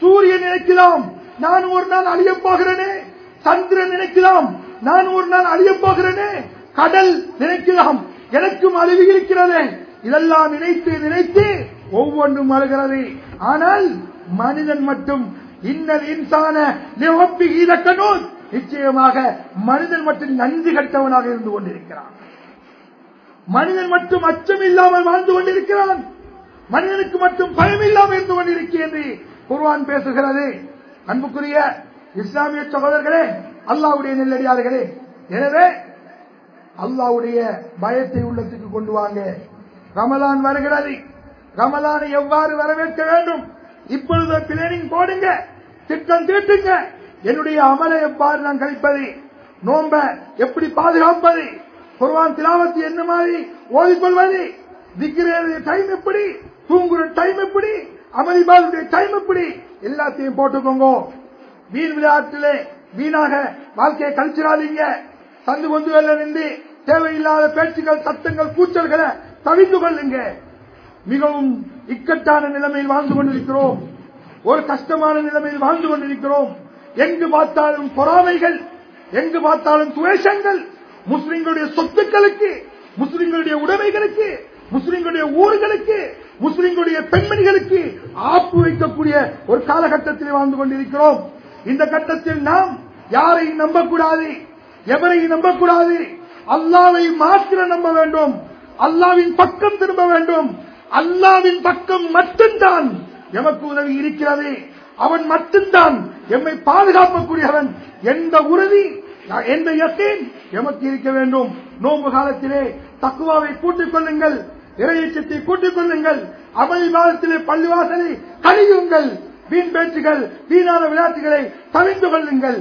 சூரியன் நினைக்கலாம் நான் ஒரு நாள் அழியப் போகிறேனே? சந்திரன் நினைக்கலாம் நான் ஒரு நாள் அழியப் போகிறேனே? கடல் நினைக்கலாம் எனக்கும் அழிவு இருக்கிறது. இதெல்லாம் நினைத்து நினைத்து ஒவ்வொன்றும் அழுகிறது. ஆனால் மனிதன் மட்டும் இன்னல் இன்சான நிச்சயமாக மனிதன் மட்டும் நன்றி கட்டவனாக இருந்து கொண்டிருக்கிறான். மனிதன் மட்டும் அச்சம் இல்லாமல் வாழ்ந்து கொண்டிருக்கிறான். மனிதனுக்கு மட்டும் பயம் இல்லாமல் இருந்து கொண்டிருக்கிறது குர்வான் பேசுகிறது. அன்புக்குரிய இஸ்லாமிய சகோதரர்களே அல்லாவுடைய நெல்லடியார்களே எனவே அல்லாவுடைய பயத்தை உள்ளத்துக்கு கொண்டு வாங்க. ரமலான் வருகிறது. ரமலானை எவ்வாறு வரவேற்க வேண்டும்? இப்பொழுது பிளேனிங் போடுங்க திட்டம் தீட்டுங்க. என்னுடைய அமலை எவ்வாறு நான் கழிப்பது? நோம்ப எப்படி பாதுகாப்பது? குர்வான் திலாவத்து என்ன மாதிரி ஓதிக்கொள்வது? திக்கிற டைம் எப்படி? தூங்குற டைம் எப்படி? அமளிபாலுடைய டைம் எப்படி? எல்லாத்தையும் போட்டுக்கோங்க. வீண் விளையாட்டிலே வீணாக வாழ்க்கையை கழிச்சிடாதீங்க. சந்து கொந்துகள்ல நின்று தேவையில்லாத பேச்சுகள் சத்தங்கள் கூச்சல்களை தவிந்து கொள்ளுங்க. மிகவும் இக்கட்டான நிலைமையில் வாழ்ந்து கொண்டிருக்கிறோம். ஒரு கஷ்டமான நிலைமையில் வாழ்ந்து கொண்டிருக்கிறோம். எங்கு பார்த்தாலும் பொறாமைகள் எங்கு பார்த்தாலும் துவேஷங்கள் முஸ்லிம்களுடைய சொத்துக்களுக்கு முஸ்லிம்களுடைய உடைமைகளுக்கு முஸ்லிம்களுடைய ஊர்களுக்கு முஸ்லிம்களுடைய பெண்மணிகளுக்கு ஆப்பு வைக்கக்கூடிய ஒரு காலகட்டத்தில் வாழ்ந்து கொண்டிருக்கிறோம். இந்த கட்டத்தில் நாம் யாரையும் நம்பக்கூடாது? எவரையும் நம்பக்கூடாது? அல்லாவை மாத்திர நம்ப வேண்டும். அல்லாவின் பக்கம் திரும்ப வேண்டும். அல்லாவின் பக்கம் மட்டும்தான் எமக்கு உதவி இருக்கிறது. அவன் மட்டும்தான் எம்மை பாதுகாக்கக்கூடியவன். எந்த உறுதி எந்த எத்தேன் எமக்கு இருக்க வேண்டும். நோன்பு காலத்திலே தக்குவாவை கூட்டிக் கொள்ளுங்கள். இறையச்சத்தை கூட்டிக் கொள்ளுங்கள். அவை மாதத்திலே பள்ளிவாசலை கழியுங்கள் வீண் பேச்சுகள் வீணான விளையாட்டுகளை தவிர்த்து கொள்ளுங்கள்.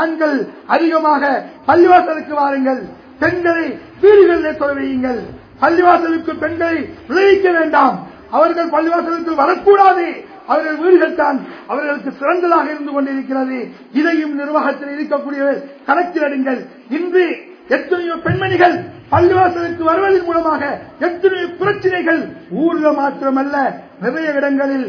ஆண்கள் அதிகமாக பள்ளிவாசலுக்கு வாருங்கள். பெண்களை வீடுகளிலே தொலைவையுங்கள் பள்ளிவாசலுக்கு பெண்களை விளைவிக்க வேண்டாம். அவர்கள் பள்ளிவாசலுக்கு வரக்கூடாது. அவர்கள் வீடுகள் தான் அவர்களுக்கு சிறந்ததாக இருந்து கொண்டிருக்கிறது. இதையும் நிர்வாகத்தில் இருக்கக்கூடியவர் கணக்கிலடுங்கள் இன்று எத்தனையோ பெண்மணிகள் பள்ளிவாசலுக்கு வருவதன் மூலமாக எத்தனை பிரச்சனைகள் ஊர்ல மாத்திரமல்ல நிறைய இடங்களில்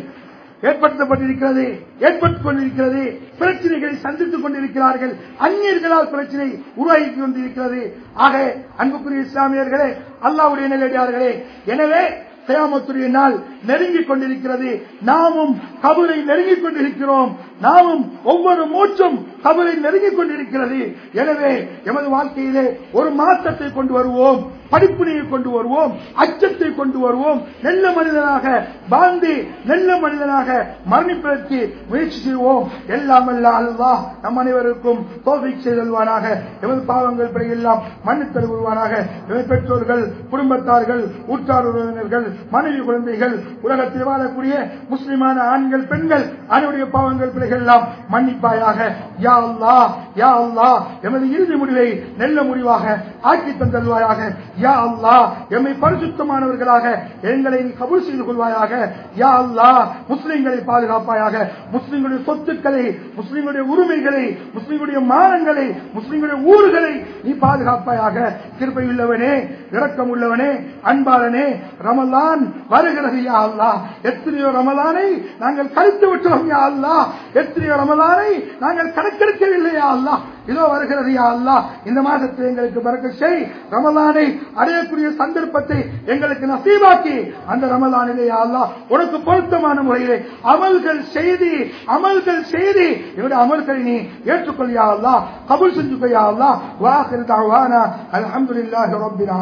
ஏற்படுத்தப்பட்டிருக்கிறது ஏற்பட்டுக் கொண்டிருக்கிறது பிரச்சனைகளை சந்தித்துக் கொண்டிருக்கிறார்கள். அந்நியர்களால் பிரச்சனை உருவாகி கொண்டிருக்கிறது ஆக அன்புக்குரிய இஸ்லாமியர்களே அல்லாவுடைய நிலையார்களே எனவே கயாமத்துடைய நாள் நெருங்கிக் கொண்டிருக்கிறது. நாமும் கபரை நெருங்கிக் கொண்டிருக்கிறோம். நாமும் ஒவ்வொரு மூச்சும் கபரை நெருங்கிக் கொண்டிருக்கிறது. எனவே எமது வாழ்க்கையிலே ஒரு மாற்றத்தை கொண்டு வருவோம். படிப்பினையை கொண்டு வருவோம். அச்சத்தை கொண்டு வருவோம். நல்ல மனிதனாக பாந்தி நல்ல மனிதனாக மரணிப்பதற்கு முயற்சி செய்வோம். எல்லாம் அல்ல அல்லாஹ் நம் அனைவருக்கும் தோல்விக் செய்தல்வானாக எமது பாவங்கள் பிறையெல்லாம் மன்னித்தல் உருவானாக எமது பெற்றோர்கள் குடும்பத்தார்கள் உற்றார் உறவினர்கள் மனைவி குழந்தைகள் உலகத்தில் வாழக்கூடிய முஸ்லிமான ஆண்கள் பெண்கள் அனைவருடைய பாவங்கள் பிள்ளைகள் எல்லாம் மன்னிப்பாயாக யா அல்லாஹ் யா அல்லா எமது இறுதி முடிவை நல்ல முடிவாக ஆக்கி தந்தல்வாயாக யா அல்லா எம்மை பரிசுத்தமானவர்களாக எங்களை நீ கபூல் செய்து கொள்வாயாக யா அல்லாஹ் முஸ்லிம்களை பாதுகாப்பாயாக முஸ்லிம்களுடைய சொத்துக்களை முஸ்லிம்களுடைய உரிமைகளை முஸ்லிம்களுடைய மானங்களை முஸ்லிம்களுடைய ஊர்களை நீ பாதுகாப்பாயாக கிருப்பை உள்ளவனே இரக்கம் உள்ளவனே அன்பாளனே ரமலான் வருகிறது யா அல்லாஹ். எத்தனையோ ரமலானை நாங்கள் கழித்து விட்டோம் யா அல்லாஹ். எத்தனையோ ரமலானை நாங்கள் கணக்கெடுக்கவில்லையா அல்லா இதோ வருகிறது யா அல்லாஹ். இந்த மாதத்தில் எங்களுக்கு பறக்க செய். ரமலானை அடையக்கூடிய சந்தர்ப்பத்தை எங்களுக்கு நசீவாக்கி அந்த ரமலானிலே யா அல்லாஹ் உனக்கு பொருத்தமான முறையிலே அமல்கள் செய்தி அமல்கள் செய்தி. என்னுடைய அமல்களை நீ ஏற்றுக்கொள்ளியா அல்லா கபுல் கபூல் அல்லா யா அல்லாஹ். வாஹிர் தஅவானா அல்ஹம்துலில்லாஹி ரப்பில்